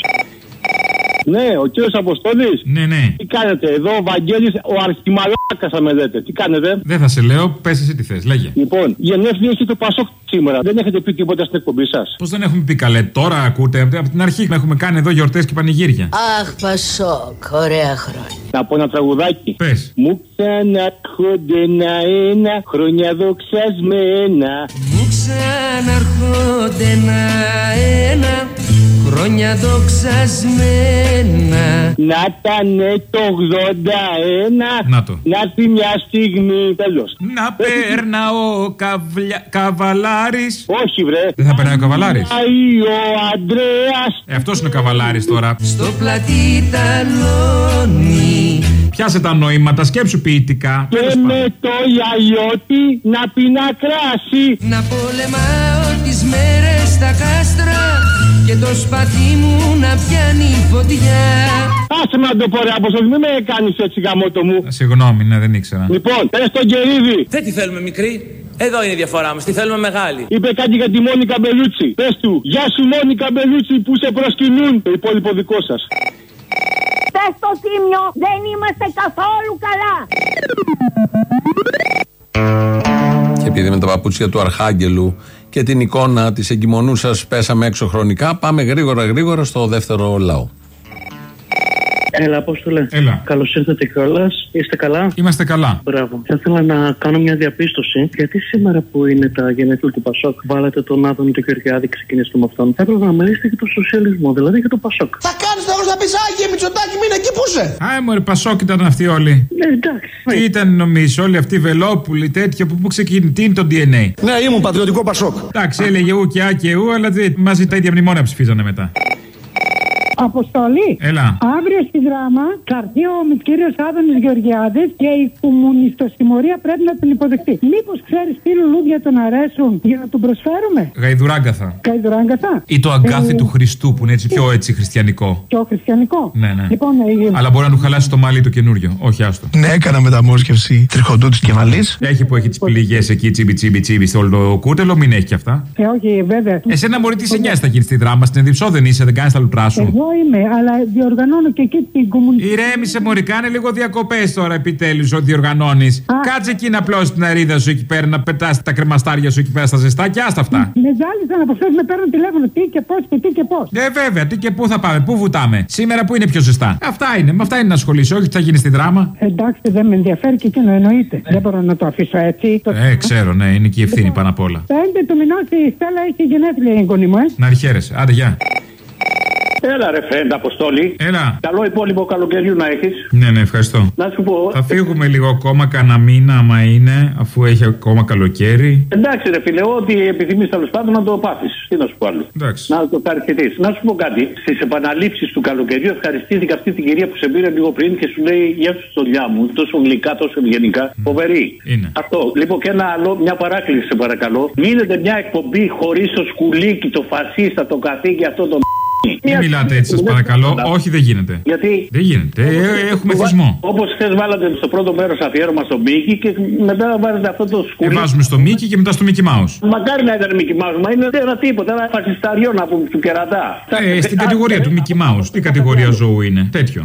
Speaker 18: Ναι, ο κύριος Αποστόλης.
Speaker 12: Ναι, ναι.
Speaker 18: Τι κάνετε, εδώ ο Βαγγέλης, ο αρχιμαλάκας θα με λέτε. Τι κάνετε;
Speaker 12: Δεν θα σε λέω, πες εσύ τι θες, λέγε.
Speaker 18: Λοιπόν, γενέθλια έχει το Πασόκ σήμερα. Δεν έχετε πει τίποτα στην εκπομπή σας.
Speaker 12: Πώς δεν έχουμε πει καλέ, τώρα ακούτε. Από την αρχή έχουμε κάνει εδώ γιορτές και πανηγύρια.
Speaker 3: Αχ, Πασόκ, ωραία χρόνια.
Speaker 18: Να πω ένα τραγουδάκι.
Speaker 12: Πες.
Speaker 18: Μου ξανάρχονται ένα-ένα χρόνια δοξασμένα.
Speaker 19: Μου ξαναρχόνται ένα-ένα χρόνια δοξασμένα
Speaker 18: Να ήταν το 81.
Speaker 12: Να το.
Speaker 18: Να έρθει μια στιγμή. Τέλος.
Speaker 12: Να περνά ο καβλια... καβαλάρης.
Speaker 18: Όχι, βρε.
Speaker 12: Δεν θα περνάει ο καβαλάρης.
Speaker 18: Πάει ο Αντρέα.
Speaker 12: Ε, αυτός είναι ο καβαλάρης τώρα.
Speaker 19: Στο πλατή ταλόνι
Speaker 12: Πιάσε τα νοήματα, σκέψου ποιητικά.
Speaker 18: Και με το γιαλιώτη να πει να κράσει.
Speaker 19: Να πολεμάω τις μέρες στα κάστρα Και το σπαθί μου να πιάνει φωτιά
Speaker 18: Άσε με να το πω ρε Αποστολή, μην με κάνεις έτσι γαμότο μου.
Speaker 12: Συγγνώμη, ναι, δεν ήξερα.
Speaker 18: Λοιπόν, πες τον Κερίδη.
Speaker 22: Δεν τη θέλουμε μικρή. Εδώ είναι η διαφορά μας. Τη θέλουμε μεγάλη.
Speaker 18: Είπε κάτι για τη Μόνικα Μπελούτσι. Πες του, γεια σου Μόνικα Μπελούτσι που σε προσκυνούν. Το υπόλοιπο δικό σας.
Speaker 23: Πες στο Τίμιο, δεν είμαστε καθόλου καλά.
Speaker 4: Και επειδή με τα παπούτσια του Αρχάγγελου και την εικόνα της εγκυμονούσα πέσαμε έξω χρονικά, πάμε γρήγορα γρήγορα στο δεύτερο λαό.
Speaker 24: Έλα, Απόστολε.
Speaker 12: Έλα.
Speaker 24: Καλώς ήρθατε κιόλας. Είστε καλά;
Speaker 12: Είμαστε καλά.
Speaker 24: Μπράβο. Θα ήθελα να κάνω μια διαπίστωση. Γιατί σήμερα που είναι τα γενέθλια του Πασόκ, βάλατε τον Άδωνη του Γεωργιάδη, ξεκινήσετε με αυτόν. Θα έπρεπε να μιλήσετε για τον σοσιαλισμό, δηλαδή για τον Πασόκ.
Speaker 14: Θα κάνεις τώρα να πεις Άγιε Μητσοτάκη, μείνε εκεί που είσαι;
Speaker 12: Άι μωρέ, Πασόκ ήταν αυτοί όλοι.
Speaker 24: Ναι, εντάξει.
Speaker 12: Τι ήταν νομίζει, όλοι αυτοί βελόπουλοι, τέτοια που πού ξεκινεί, τι είναι το DNA.
Speaker 25: Ναι, ήμουν πατριωτικό Πασόκ.
Speaker 12: Εντάξει, έλεγε ου και α και ου, αλλά τι, μαζί τα ίδια μνημόνια ψηφίζανε μετά.
Speaker 26: Αποστολή.
Speaker 12: Έλα.
Speaker 26: Αύριο στη δράμα θα έρθει ο κύριος Άδωνης Γεωργιάδης και η κομμουνιστοσημωρία πρέπει να τον υποδεχτεί. Μήπως ξέρεις τι λουλούδια τον αρέσουν για να τον προσφέρουμε;
Speaker 12: Γαϊδουράγκαθα.
Speaker 26: Καϊδουράγκαθα.
Speaker 12: Ή το αγκάθι
Speaker 26: Ε,
Speaker 12: του Χριστού που είναι έτσι πιο έτσι χριστιανικό.
Speaker 26: Πιο χριστιανικό.
Speaker 12: Ναι, ναι.
Speaker 26: Λοιπόν, ε,
Speaker 12: Αλλά μπορεί να του χαλάσει το μαλλί το καινούριο. Όχι, άστο.
Speaker 25: Ναι, έκανα μεταμόσχευση τριχοντού της κεφαλής.
Speaker 12: Έχει που έχει τις πληγές εκεί, τσίμπι τσίμπι τσίμπι στο όλο το κούτελο, μην έχει κι αυτά.
Speaker 26: ε, όχι, βέβαια.
Speaker 12: Εσένα μπορεί τι 9 θα γίνει στη δράμα, στην Εδιψό δεν είσαι, δεν κάνεις τα λουτρά σου.
Speaker 26: Εγώ είμαι, αλλά διοργανώνω και εκεί την κομμουνιστική.
Speaker 12: Ηρέμησε, Μωρή, κάνε λίγο διακοπές τώρα επιτέλους ότι διοργανώνει. Κάτσε εκεί να απλώσεις την αρίδα σου εκεί πέρα, να πετάς τα κρεμαστάρια σου εκεί πέρα στα ζεστά και άστα αυτά.
Speaker 26: Με ζάλισαν από χθες με παίρνουν τηλέφωνο τι και πώς και τι και πώς.
Speaker 12: Ε, βέβαια, τι και πού θα πάμε, πού βουτάμε. Σήμερα που είναι πιο ζεστά. Αυτά είναι, με αυτά είναι να ασχολείσαι, όχι τι θα γίνεις στη δράμα.
Speaker 26: Εντάξει, δεν με ενδιαφέρει και εκείνο εννοείται. Δεν μπορώ να το αφήσω έτσι. Το...
Speaker 12: Ε, ξέρω, ναι, είναι και η ευθύνη πάνω απ' όλα.
Speaker 26: Πέντε του μηνός η Στέλλα έχει γενέθλια η εγγονή μου, ε.
Speaker 12: Να αρχαίρεσαι. Άντε, γεια.
Speaker 18: Έλα ρε φρέντα Αποστόλη.
Speaker 12: Έλα.
Speaker 18: Καλό υπόλοιπο καλοκαιριού να έχεις.
Speaker 12: Ναι, ναι, ευχαριστώ.
Speaker 18: Να σου πω.
Speaker 12: Θα φύγουμε λίγο ακόμα, κανένα μήνα, άμα είναι, αφού έχει ακόμα καλοκαίρι.
Speaker 18: Εντάξει, ρε φίλε, ό,τι επιθυμείς τέλος πάντων να το πάθεις. Τι να σου πω άλλο.
Speaker 12: Εντάξει.
Speaker 18: Να το ευχαριστηθεί. Να σου πω κάτι. Στις επαναλήψεις του καλοκαιριού ευχαριστήθηκα αυτή την κυρία που σε πήρε λίγο πριν και σου λέει Γεια σου, στολιά μου. Τόσο γλυκά, τόσο ευγενικά. Φοβερή.
Speaker 12: Είναι.
Speaker 18: Αυτό. Λοιπόν, και ένα άλλο, μια παράκληση, σε παρακαλώ. Γίνεται μια εκπομπή χωρίς το σκουλίκι, το φασίστα, το καθήκη αυτό το
Speaker 12: Μην μιλάτε έτσι, σα παρακαλώ. Όχι, δεν γίνεται.
Speaker 18: Γιατί
Speaker 12: Δεν γίνεται. Ε, έχουμε θυσμό.
Speaker 18: Όπω χθε βάλατε στο πρώτο μέρο αφιέρωμα στο Μίκη και μετά βάζετε αυτό το
Speaker 12: Ε,
Speaker 18: σκουλί.
Speaker 12: βάζουμε στο Μίκη και μετά στο Μίκη Μάου.
Speaker 18: Μακάρι να ήταν Μίκη Μάους, μα είναι ένα τίποτα, ένα φασισταριό να πούμε του κερατά.
Speaker 12: Ε, στην κατηγορία του Μίκη Μάου. Τι κατηγορία ζώου είναι. Τέτοιο.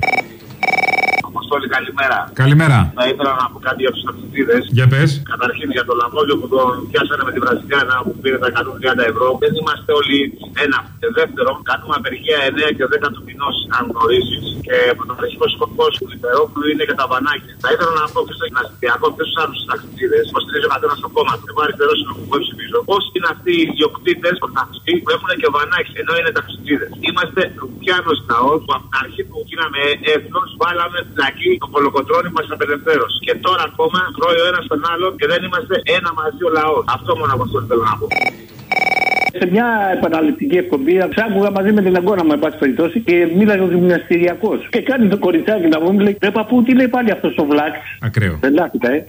Speaker 27: Αποστόλη, καλημέρα.
Speaker 12: Καλημέρα.
Speaker 27: Θα ήθελα να πω κάτι για τους ταξιδίδε.
Speaker 12: Για πες.
Speaker 27: Καταρχήν για το λαμόγιο που τον πιάσανε με τη Βραζιλιάνα που πήρε τα 130 ευρώ. Δεν είμαστε όλοι ένα. Και δεύτερον, κάνουμε απεργία 9 και 10 του μηνός, αν γνωρίζεις. Και πρωτοχρησικό σκοπός του Λιπερόπουλου είναι και τα βανάκια. Θα ήθελα να πω ποιο είναι αστυνομικό, ποιο του άλλους ταξιδίδε. Υποστηρίζει ο καθένα στο κόμμα του. Εγώ αριστερός είναι που ψηφίζω. Όσοι είναι αυτοί οι ιδιοκτήτες, πρωταθλητέ που έχουν και βανάκια, ενώ είναι ταξιδίδε. Είμαστε Ρουφιάνο λαό που από την αρχή που γίναμε έθνος, βάλαμε φυλακή τον κολοκοτρόνη μας απελευθέρωση. Και τώρα ακόμα τρώει ο ένας τον άλλον και δεν είμαστε ένα μαζί ο λαός. Αυτό μόνο από αυτό θέλω να πω.
Speaker 18: Σε μια επαναληπτική εκπομπή, άκουγα μαζί με την αγώνα μου, εν πάση περιπτώσει, και μίλαγε ο γυμναστηριακός. Και κάνει το κοριτσάκι να μου λέει: Ρε παππού, τι λέει πάλι αυτός ο βλάξ;
Speaker 12: Ακραίο.
Speaker 18: Δεν λάθηκα, ε.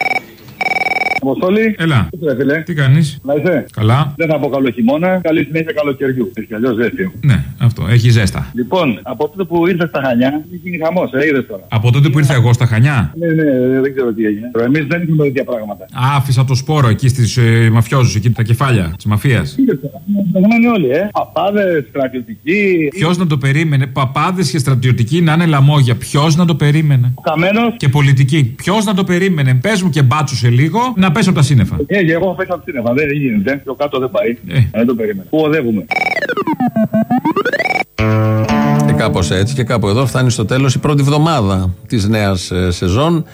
Speaker 27: Αποστόλη.
Speaker 12: Έλα.
Speaker 27: Τι φίλε;
Speaker 12: Τι κάνεις;
Speaker 27: Να είσαι;
Speaker 12: Καλά.
Speaker 27: Δεν θα πω καλό χειμώνα. Καλή συνέχεια καλοκαιριού. Έτσι κι αλλιώς ζέστη.
Speaker 12: Ναι, αυτό. Έχει ζέστα.
Speaker 27: Λοιπόν, από τότε που ήρθες στα Χανιά, γίνει χαμός, ε, είδες τώρα.
Speaker 12: Από τότε που ήρθα εγώ στα Χανιά;
Speaker 27: Ναι, ναι, δεν ξέρω τι έγινε. Εμείς δεν είχαμε τέτοια πράγματα.
Speaker 12: Άφησα το σπόρο εκεί στις ε, μαφιόζους, εκεί τα κεφάλια της μαφίας.
Speaker 27: Δεν όλοι, ε. Παπάδες, στρατιωτικοί.
Speaker 12: Ποιος να το περίμενε, παπάδες και στρατιωτικοί να είναι λαμόγια. Ποιος να το περίμενε;
Speaker 27: Καμένος.
Speaker 12: Και πολιτικοί. Ποιος να το περίμενε; Πες μου και μπάτσου σε λίγο να πέσω από τα σύννεφα.
Speaker 27: Ε, και εγώ πέσα από σύννεφα. Δεν γίνεται. Πιο κάτω δεν πάει.
Speaker 12: Ε.
Speaker 27: Δεν το περίμενα. Πού οδεύουμε.
Speaker 4: Και κάπως έτσι και κάπου εδώ φτάνει στο τέλος η πρώτη βδομάδα της νέας σεζόν.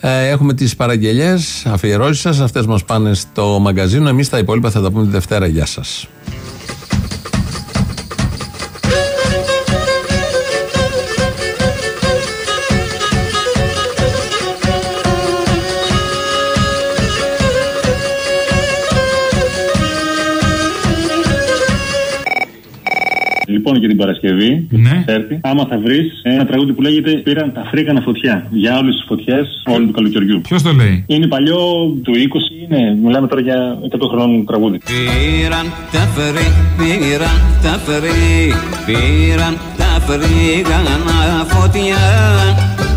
Speaker 4: Ε, έχουμε τις παραγγελίε, αφιερώσεις σας. Αυτές μας πάνε στο μαγκαζίνο. Εμείς τα υπόλοιπα θα τα πούμε τη Δευτέρα. Γεια σας.
Speaker 27: Λοιπόν, για την Παρασκευή,
Speaker 12: ναι.
Speaker 27: έρθει, άμα θα βρεις ένα τραγούδι που λέγεται Πήραν τα φρίκανα φωτιά. Για όλες τις φωτιές όλου του καλοκαιριού.
Speaker 12: Ποιος το λέει;
Speaker 27: Είναι παλιό του 20, είναι, μιλάμε τώρα για 100 χρόνων τραγούδι.
Speaker 28: Πήραν τα φρύ, πήραν τα φρύ, πήραν τα φρύγανα φωτιά,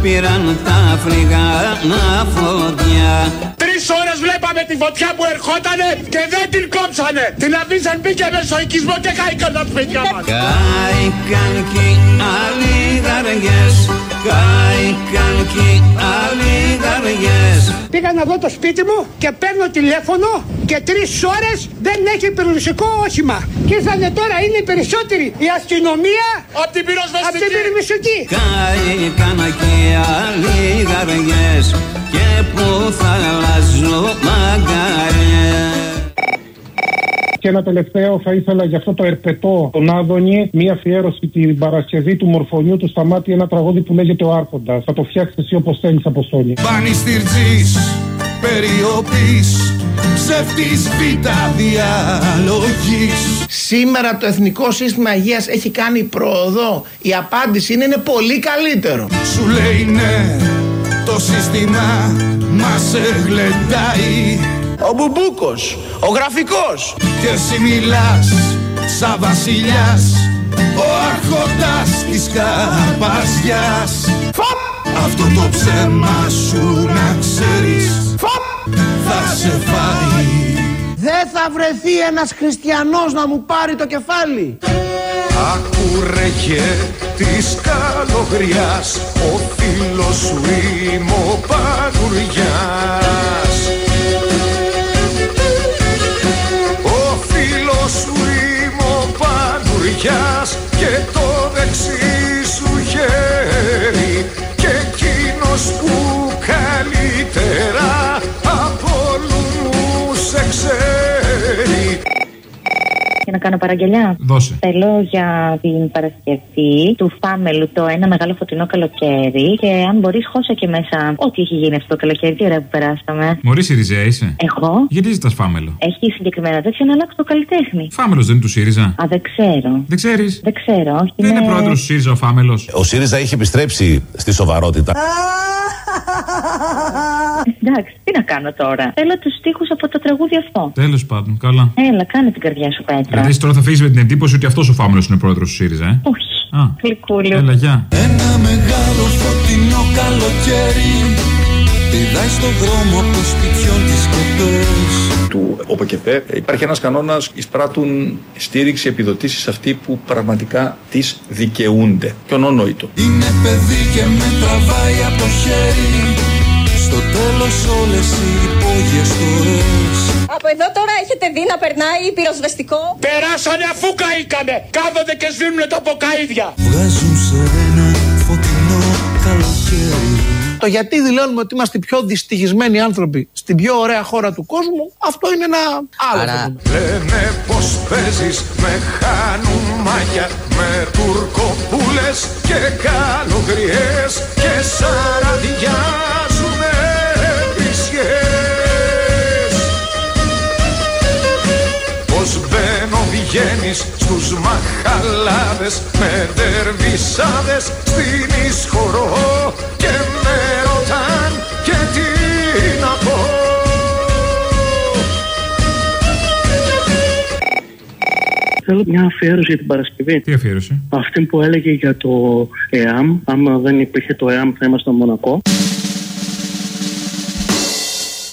Speaker 28: πήραν τα φρύγανα φωτιά.
Speaker 29: Τρεις ώρες βλέπαμε τη φωτιά που ερχότανε και δεν την κόψανε. Την αφήσαν μπήκε με στο οικισμό και κάηκαν τα σπίτια μας.
Speaker 28: Κάηκαν κι οι αλληγαριές, κάηκαν κι οι αλληγαριές.
Speaker 26: Πήγα να δω το σπίτι μου και παίρνω τηλέφωνο και τρεις ώρες δεν έχει περιουσικό όχημα. Και ήρθανε τώρα, είναι οι περισσότεροι. Η αστυνομία
Speaker 29: από την πυροσβεστική.
Speaker 26: Από την πυροσβεστική.
Speaker 28: Κάηκαν κι οι αλληγαριές και που θα αλλάζω μαγκαριές.
Speaker 10: Και ένα τελευταίο θα ήθελα για αυτό το ερπετό, τον Άδωνη, μία αφιέρωση την Παρασκευή του Μορφωνιού του στα μάτια ένα τραγούδι που λέγεται Ο Άρχοντας. Θα το φτιάξεις εσύ όπως θέλεις, Αποστόλη.
Speaker 30: Πανιστηρτζής, περιοπής, ψεύτης βήτα διαλογής
Speaker 14: Σήμερα το Εθνικό Σύστημα Υγείας έχει κάνει πρόοδο. Η απάντηση είναι, είναι πολύ καλύτερο.
Speaker 30: Σου λέει ναι, το σύστημα μας εγλεντάει
Speaker 14: Ο Μπουμπούκος, ο Γραφικός.
Speaker 30: Και εσύ μιλάς σαν βασιλιάς Ο άρχοντας της καρπαζιάς Αυτό το ψέμα σου να ξέρεις Θα σε φάει.
Speaker 14: Δεν θα βρεθεί ένας χριστιανός να μου πάρει το κεφάλι.
Speaker 30: Ακούρε και της καλογριάς Ο φίλος σου είμαι ο Πανουριάς Πανουριάς Και το δεξί Και
Speaker 31: να κάνω παραγγελιά.
Speaker 12: Δώσε.
Speaker 31: Θέλω για την Παρασκευή του Φάμελου το ένα μεγάλο φωτεινό καλοκαίρι. Και αν μπορείς, χώσα και μέσα ό,τι έχει γίνει αυτό το καλοκαίρι. Τι ωραία που περάσαμε.
Speaker 12: Μωρή Σιριζέα είσαι.
Speaker 31: Εγώ.
Speaker 12: Γιατί ζητά φάμελο;
Speaker 31: Έχει συγκεκριμένα τέτοια να αλλάξω το καλλιτέχνη.
Speaker 12: Φάμελος δεν είναι του ΣΥΡΙΖΑ;
Speaker 31: Α, δεν ξέρω.
Speaker 12: Δεν ξέρεις;
Speaker 31: Δεν ξέρω, όχι.
Speaker 12: Δεν είναι πρόεδρος του ΣΥΡΙΖΑ ο Φάμελος;
Speaker 32: Ο ΣΥΡΙΖΑ έχει επιστρέψει στη σοβαρότητα.
Speaker 31: Εντάξει, τι να κάνω τώρα. Θέλω τους στίχους από το τραγούδι αυτό.
Speaker 12: Τέλος πάντων, καλά.
Speaker 31: Έλα, κάνε την καρδιά σου πέτρα.
Speaker 12: Γιατί εσύ τώρα θα φύγεις με την εντύπωση ότι αυτός ο Φάμελο είναι πρόεδρος του ΣΥΡΙΖΑ, ε;
Speaker 31: Όχι.
Speaker 12: Α,
Speaker 31: Γλυκούλιο.
Speaker 12: έλα, γεια.
Speaker 33: Ένα μεγάλο φωτεινό καλοκαίρι Πηδάει στον δρόμο από σπιτιών της και πες
Speaker 34: του ΟΠΕΚΕΠΕ υπάρχει ένας κανόνας εισπράττουν στήριξη επιδοτήσεις αυτοί που πραγματικά τις δικαιούνται και ονόνοητο.
Speaker 33: Είναι παιδί και με τραβάει από το χέρι Στο τέλος όλες οι υπόγειες φορές
Speaker 35: Από εδώ τώρα έχετε δει να περνάει πυροσβεστικό;
Speaker 36: Περάσανε αφού καήκανε. Κάθονται και σβήνουν τα ποκαίδια.
Speaker 33: Βγάζουν σε ένα φωτεινό καλοκαίρι
Speaker 14: Το γιατί δηλώνουμε ότι είμαστε οι πιο δυστυχισμένοι άνθρωποι στην πιο ωραία χώρα του κόσμου, αυτό είναι ένα άλλο θέμα.
Speaker 30: Λένε πως παίζεις με χάνουν μάγια Με τουρκοπούλες και καλογριές Και σαραδιάζουνε μπαίνω βγαίνεις στους μαχαλάδες Με δερβισάδες στην εισχωρώ Και με ρωτάν και τι να πω
Speaker 18: Θέλω μια αφιέρωση για την Παρασκευή.
Speaker 12: Τι αφιέρωση;
Speaker 18: Αυτή που έλεγε για το ΕΑΜ. Άμα δεν υπήρχε το ΕΑΜ, θα ήμασταν Μονακό.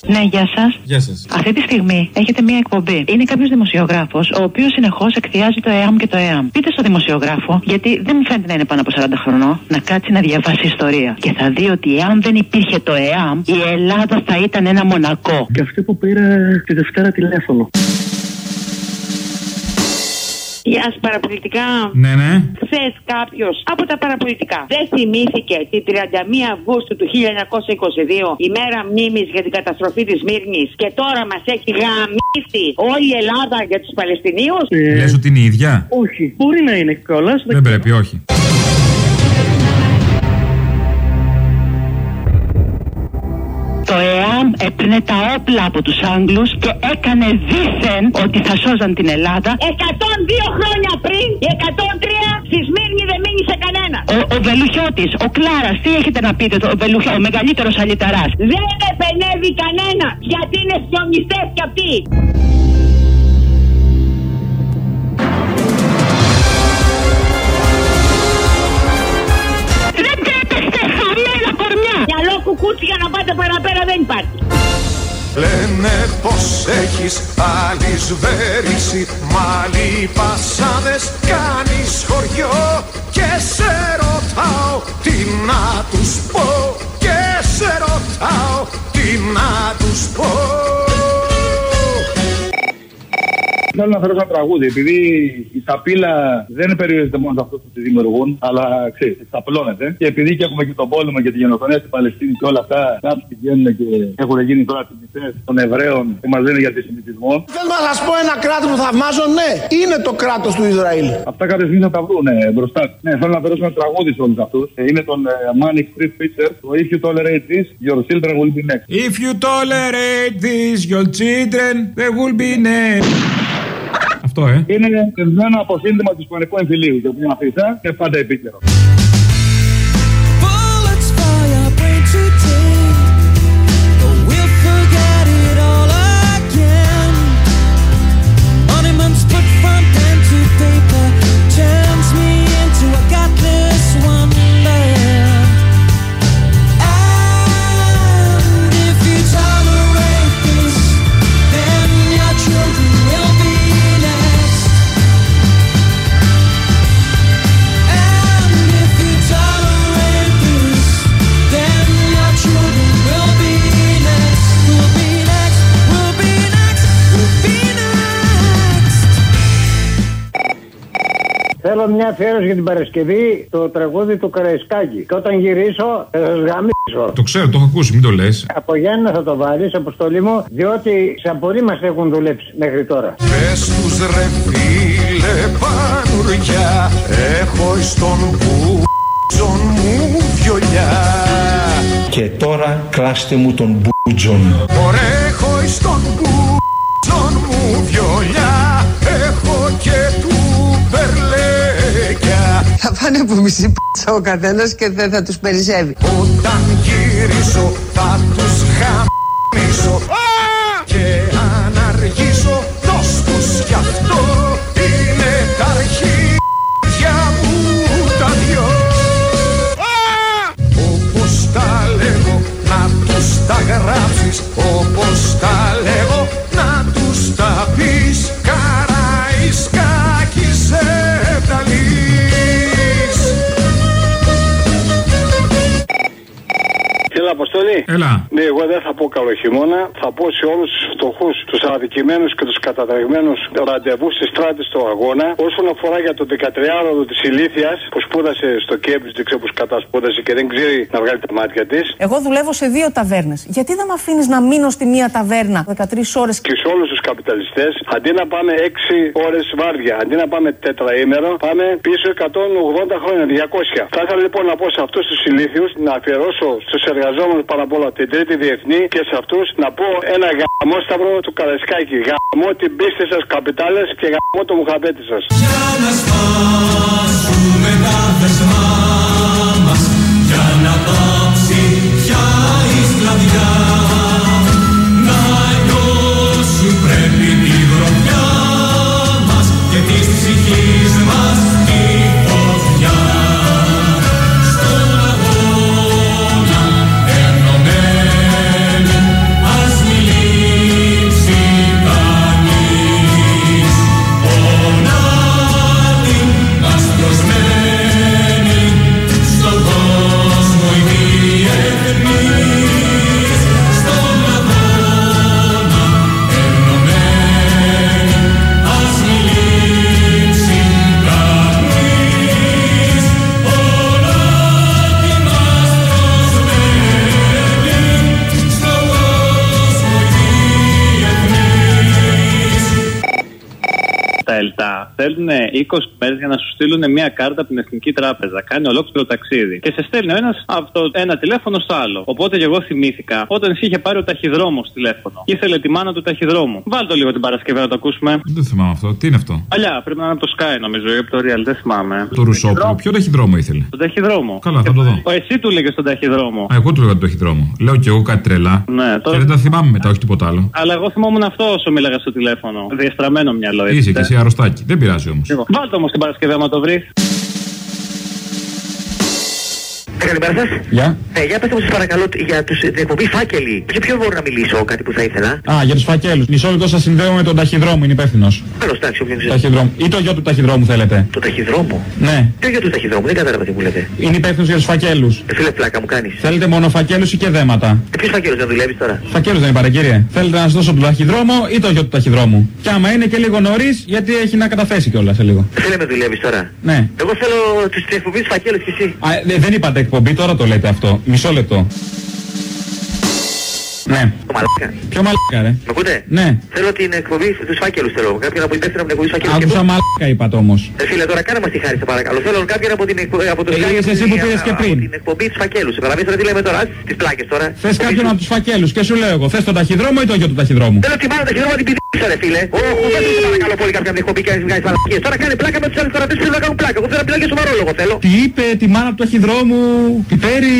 Speaker 37: Ναι, γεια σας.
Speaker 12: Γεια σας.
Speaker 37: Αυτή τη στιγμή έχετε μία εκπομπή. Είναι κάποιος δημοσιογράφος, ο οποίος συνεχώς εκθιάζει το ΕΑΜ και το ΕΑΜ. Πείτε στο δημοσιογράφο, γιατί δεν μου φαίνεται να είναι πάνω από 40 χρονών, να κάτσει να διαβάσει ιστορία. Και θα δει ότι εάν δεν υπήρχε το ΕΑΜ, η Ελλάδα θα ήταν ένα μονακό.
Speaker 18: Και αυτή που πήρε τη Δευτέρα τηλέφωνο.
Speaker 38: Γεια σα, παραπολιτικά.
Speaker 12: Ναι, ναι.
Speaker 38: Χθε κάποιος από τα παραπολιτικά δεν θυμήθηκε την 31 Αυγούστου του 1922, ημέρα μνήμης για την καταστροφή της Μύρνης, και τώρα μας έχει γαμίσει όλη η Ελλάδα για τους Παλαιστινίους;
Speaker 12: Λες ότι είναι η ίδια;
Speaker 18: Όχι. Μπορεί να είναι κιόλας.
Speaker 12: Δεν πρέπει, όχι.
Speaker 37: Το ΕΑΜ έπαιρνε τα όπλα από τους Άγγλους και έκανε δήθεν ότι θα σώζαν την Ελλάδα.
Speaker 38: 102 χρόνια πριν, η 103 στη Σμύρνη δεν μείνει σε κανένα.
Speaker 37: Ο, ο Βελουχιώτης, ο Κλάρας, τι έχετε να πείτε, το, ο, Βελουχιώ, ο μεγαλύτερος αλυταράς;
Speaker 38: Δεν επενεύει κανένα γιατί είναι σιωνιστές κι αυτοί.
Speaker 37: Κορμιά.
Speaker 38: Μυαλό κουκούτσι για να πάτε παραπέρα δεν υπάρχει.
Speaker 30: Λένε πως έχεις αλυσβέρηση Μάλι πασάδες κάνεις χωριό Και σε ρωτάω τι να τους πω Και σε ρωτάω τι να τους πω
Speaker 19: Θέλω να φέρω ένα τραγούδι, επειδή η σαπίλα δεν περιορίζεται μόνο σε αυτό που τη δημιουργούν, αλλά ξέρεις, εξαπλώνεται. Και επειδή και έχουμε και τον πόλεμο και τη γενοκτονία στην Παλαιστίνη και όλα αυτά, κάποιοι πηγαίνουν και έχουν γίνει τώρα τιμητέ των Εβραίων που μας λένε για αντισημιτισμό.
Speaker 14: Θέλω να σας πω ένα κράτος που θαυμάζω, ναι, είναι το κράτος του Ισραήλ.
Speaker 19: Αυτά κάποια στιγμή θα τα βρουν μπροστά. Ναι, θέλω να φέρω ένα τραγούδι σε όλους αυτούς. Είναι τον ε, Manic Street Preacher, το If You Tolerate This, Your Children Will Be Next.
Speaker 12: If you tolerate this, your children, they will be next. Αυτό, ε.
Speaker 19: Είναι ένα από σύνδεμα του Ισπανικού εμφυλίου και μια αφήσα και πάντα επίκαιρο.
Speaker 39: Θέλω μια αφιέρωση για την Παρασκευή το τραγούδι του Καραϊσκάκη. Και όταν γυρίσω θα σας γαμίσω.
Speaker 12: Το ξέρω, το έχω ακούσει, μην το λες.
Speaker 39: Από Γιάννη θα το βάλεις, αποστολή μου, διότι σαν πολύ μας έχουν δουλέψει μέχρι τώρα.
Speaker 30: Πες τους ρε φίλε πανουριά Έχω στον μπούτζον μου βιολιά
Speaker 40: Και τώρα κλάστε μου τον μπούτζον.
Speaker 30: Ωραία έχω στον μπούτζον μου βιολιά
Speaker 41: φάνε που μισή πίτσα ο καθένας και δεν θα τους περισσεύει.
Speaker 30: Όταν γυρίσω θα τους χαμίσω. Και αν αργήσω δώσ' κι αυτό. Είναι τα αρχίδια μου τα δυο. Όπως τα λέγω να τους τα γράψεις. Όπως τα λέγω
Speaker 42: Αποστολή.
Speaker 12: Έλα.
Speaker 42: Ναι, εγώ δεν θα πω καλό χειμώνα. Θα πω σε όλους τους φτωχούς, τους αδικημένους και τους κατατρεγμένου ραντεβού στι στράτε του αγώνα. Όσον αφορά για το 13χρονο της ηλίθεια που σπούδασε στο Κέμπριτζ, δεν ξέρω πώς κατασπούδασε και δεν ξέρει να βγάλει τα μάτια της.
Speaker 43: Εγώ δουλεύω σε δύο ταβέρνες. Γιατί δεν με αφήνεις να μείνω στη μία ταβέρνα 13 ώρες.
Speaker 42: Και σε όλους τους καπιταλιστές, αντί να πάμε 6 ώρες βάρδια, αντί να πάμε τετραήμερο, πάμε πίσω 180 χρόνια, 200. Θα ήθελα λοιπόν να πω σε αυτούς τους ηλίθιους να αφιερώσω στους εργαζόμενους πάρα πολλά την Τρίτη Διεθνή και σε αυτούς να πω ένα γαμόσταυρο του Καραϊσκάκη. Γαμώ την πίστη σας, καπιτάλες και γαμώ το μουχαμπέτη σας.
Speaker 33: Για να σπάσουμε τα
Speaker 44: θέλουν 20 μέρες για να σου στείλουν μια κάρτα από την Εθνική Τράπεζα. Κάνει ολόκληρο ταξίδι. Και σε στέλνει ο ένας από το ένα τηλέφωνο στο άλλο. Οπότε και εγώ θυμήθηκα όταν σε είχε πάρει ο ταχυδρόμος τηλέφωνο. Και ήθελε τη μάνα του ταχυδρόμου. Βάλτε το λίγο την Παρασκευή να το ακούσουμε.
Speaker 12: Δεν θυμάμαι αυτό. Τι είναι αυτό;
Speaker 44: Παλιά, πρέπει να είναι από το Sky νομίζω ή από το Real, δεν θυμάμαι.
Speaker 12: Το Ρουσόπουλο. Ποιο ταχυδρόμο ήθελε;
Speaker 44: Τον ταχυδρόμο.
Speaker 12: Καλά, θα το δω.
Speaker 44: Ο εσύ του λέγες στον ταχυδρόμο.
Speaker 12: Α, εγώ του λέγα το ταχυδρόμο. Λέω κι εγώ κάτι τρελά.
Speaker 44: Ναι,
Speaker 12: Και
Speaker 44: τώρα...
Speaker 12: δεν τα θυμάμαι μετά, όχι τίποτα άλλο.
Speaker 44: Αλλά εγώ θυμόμουν αυτό όσο μίλαγα στο τηλέφωνο. Διαστραμμένο μυαλό. έτσι.
Speaker 12: Είσαι και εσύ αρρωστάκι. Δεν πειράζει όμως.
Speaker 44: Λοιπόν, Βάλτε όμως την Παρασκευή άμα το βρεις.
Speaker 45: Καλημέρα σας.
Speaker 12: Γεια.
Speaker 45: Ε, για πετε μου σας παρακαλώ για τους, την εκπομπή Φάκελοι. Για ποιο μπορώ να μιλήσω, κάτι που θα ήθελα;
Speaker 12: Α, για τους φακέλους. Μισό λεπτό σας συνδέω με τον ταχυδρόμο, είναι υπεύθυνος.
Speaker 45: Καλώς, εντάξει, όποιον ξέρει.
Speaker 12: Ταχυδρόμο. Ή το γιο του ταχυδρόμου θέλετε.
Speaker 45: Το ταχυδρόμο;
Speaker 12: Ναι.
Speaker 45: Ποιο για του ταχυδρόμου, δεν κατάλαβα τι μου λέτε.
Speaker 12: Είναι υπεύθυνος για τους φακέλους.
Speaker 45: Ε, φίλε, πλάκα μου κάνεις.
Speaker 12: Θέλετε μόνο φακέλους ή και δέματα;
Speaker 45: Ε, ποιο φάκελο δεν δουλεύεις τώρα;
Speaker 12: Φακέλους δεν είπατε, κύριε. Θέλετε να σας δώσω τον ταχυδρόμο ή το γιο του ταχυδρόμου; Και άμα είναι και λίγο νωρίς, γιατί έχει να καταθέσει κιόλας σε λίγο.
Speaker 45: Ε, φίλε, με δουλεύεις τώρα;
Speaker 12: Ναι.
Speaker 45: Εγώ θέλω τους εκπομπή φακέλους κι εσύ.
Speaker 12: Α, ε, δεν είπατε εκπομπή, τώρα το λέτε αυτό. Μισό λεπτό. Ναι.
Speaker 45: Το μαλάκα.
Speaker 12: Ποιο μαλάκα, ρε.
Speaker 45: Με ακούτε;
Speaker 12: Ναι.
Speaker 45: Θέλω την εκπομπή του φάκελους θέλω. Κάποιον από υπεύθυνο από την εκπομπή φάκελους.
Speaker 12: Άκουσα μαλάκα είπατε όμως.
Speaker 45: Ε, φίλε, τώρα κάνε μας τη χάρη, σε παρακαλώ. Θέλω κάποιον από την εκπομπή. Από το
Speaker 12: Ε, λέγες εσύ που πήρες και πριν.
Speaker 45: Από την εκπομπή του φακέλου. Σε παραμύθι τώρα τι λέμε τώρα; Τις πλάκες τώρα.
Speaker 12: Θες κάποιον από τους φακέλου και σου λέω εγώ. Θες τον ταχυδρόμο ή το γιο του ταχυδρόμου;
Speaker 45: Θέλω τη μάνα τα χειρόματα την πηδήξα, ρε φίλε. Ω, δεν σε παρακαλώ πολύ κάποια από την εκπομπή και να βγάζει μαλακίες. Τώρα κάνει πλάκα με τους άλλους κορατέ που θέλουν να κάνουν πλάκα. Εγώ θέλω να μιλάω για σοβαρό λόγο θέλω.
Speaker 12: Τι είπε τη μάνα του ταχυδρόμου. Πιπέρι;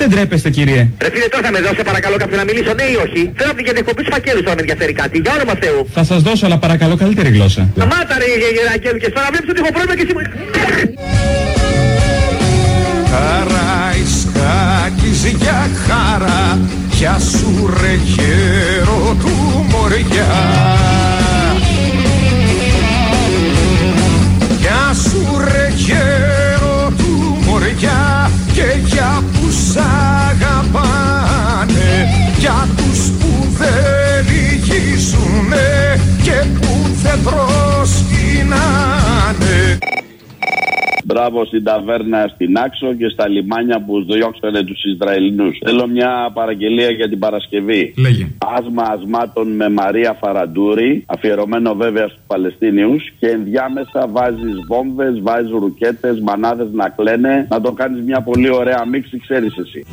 Speaker 12: Δεν τρέπεστε κύριε.
Speaker 45: Ρε φίλε, τώρα θα με δώσει παρακαλώ κάποιον να μιλήσω, ναι ή όχι. Θέλω από την εκπομπή του φακέλου τώρα με ενδιαφέρει κάτι. Για όνομα Θεού.
Speaker 12: Θα σας δώσω αλλά παρακαλώ καλύτερη γλώσσα.
Speaker 45: Σταμάτα ρε γερακέλου και τώρα βλέπεις ότι έχω πρόβλημα και εσύ μου...
Speaker 30: Καραϊσκάκης για χαρά Γεια σου ρε γέρο του μωριά Γεια σου ρε γέρο του μωριά Και για που σ' αγαπάνε Για τους που δεν λυγίζουνε Και που δεν προσκυνάνε
Speaker 46: Μπράβο στην ταβέρνα στην Άξο και στα λιμάνια που διώξανε τους Ισραηλινούς. Θέλω μια παραγγελία για την Παρασκευή.
Speaker 12: Λέγε.
Speaker 46: Άσμα ασμάτων με Μαρία Φαραντούρη, αφιερωμένο βέβαια στους Παλαιστίνιους. Και ενδιάμεσα βάζεις βόμβες, βάζεις ρουκέτες, μανάδες να κλαίνε. Να το κάνεις μια πολύ ωραία μίξη, ξέρεις εσύ.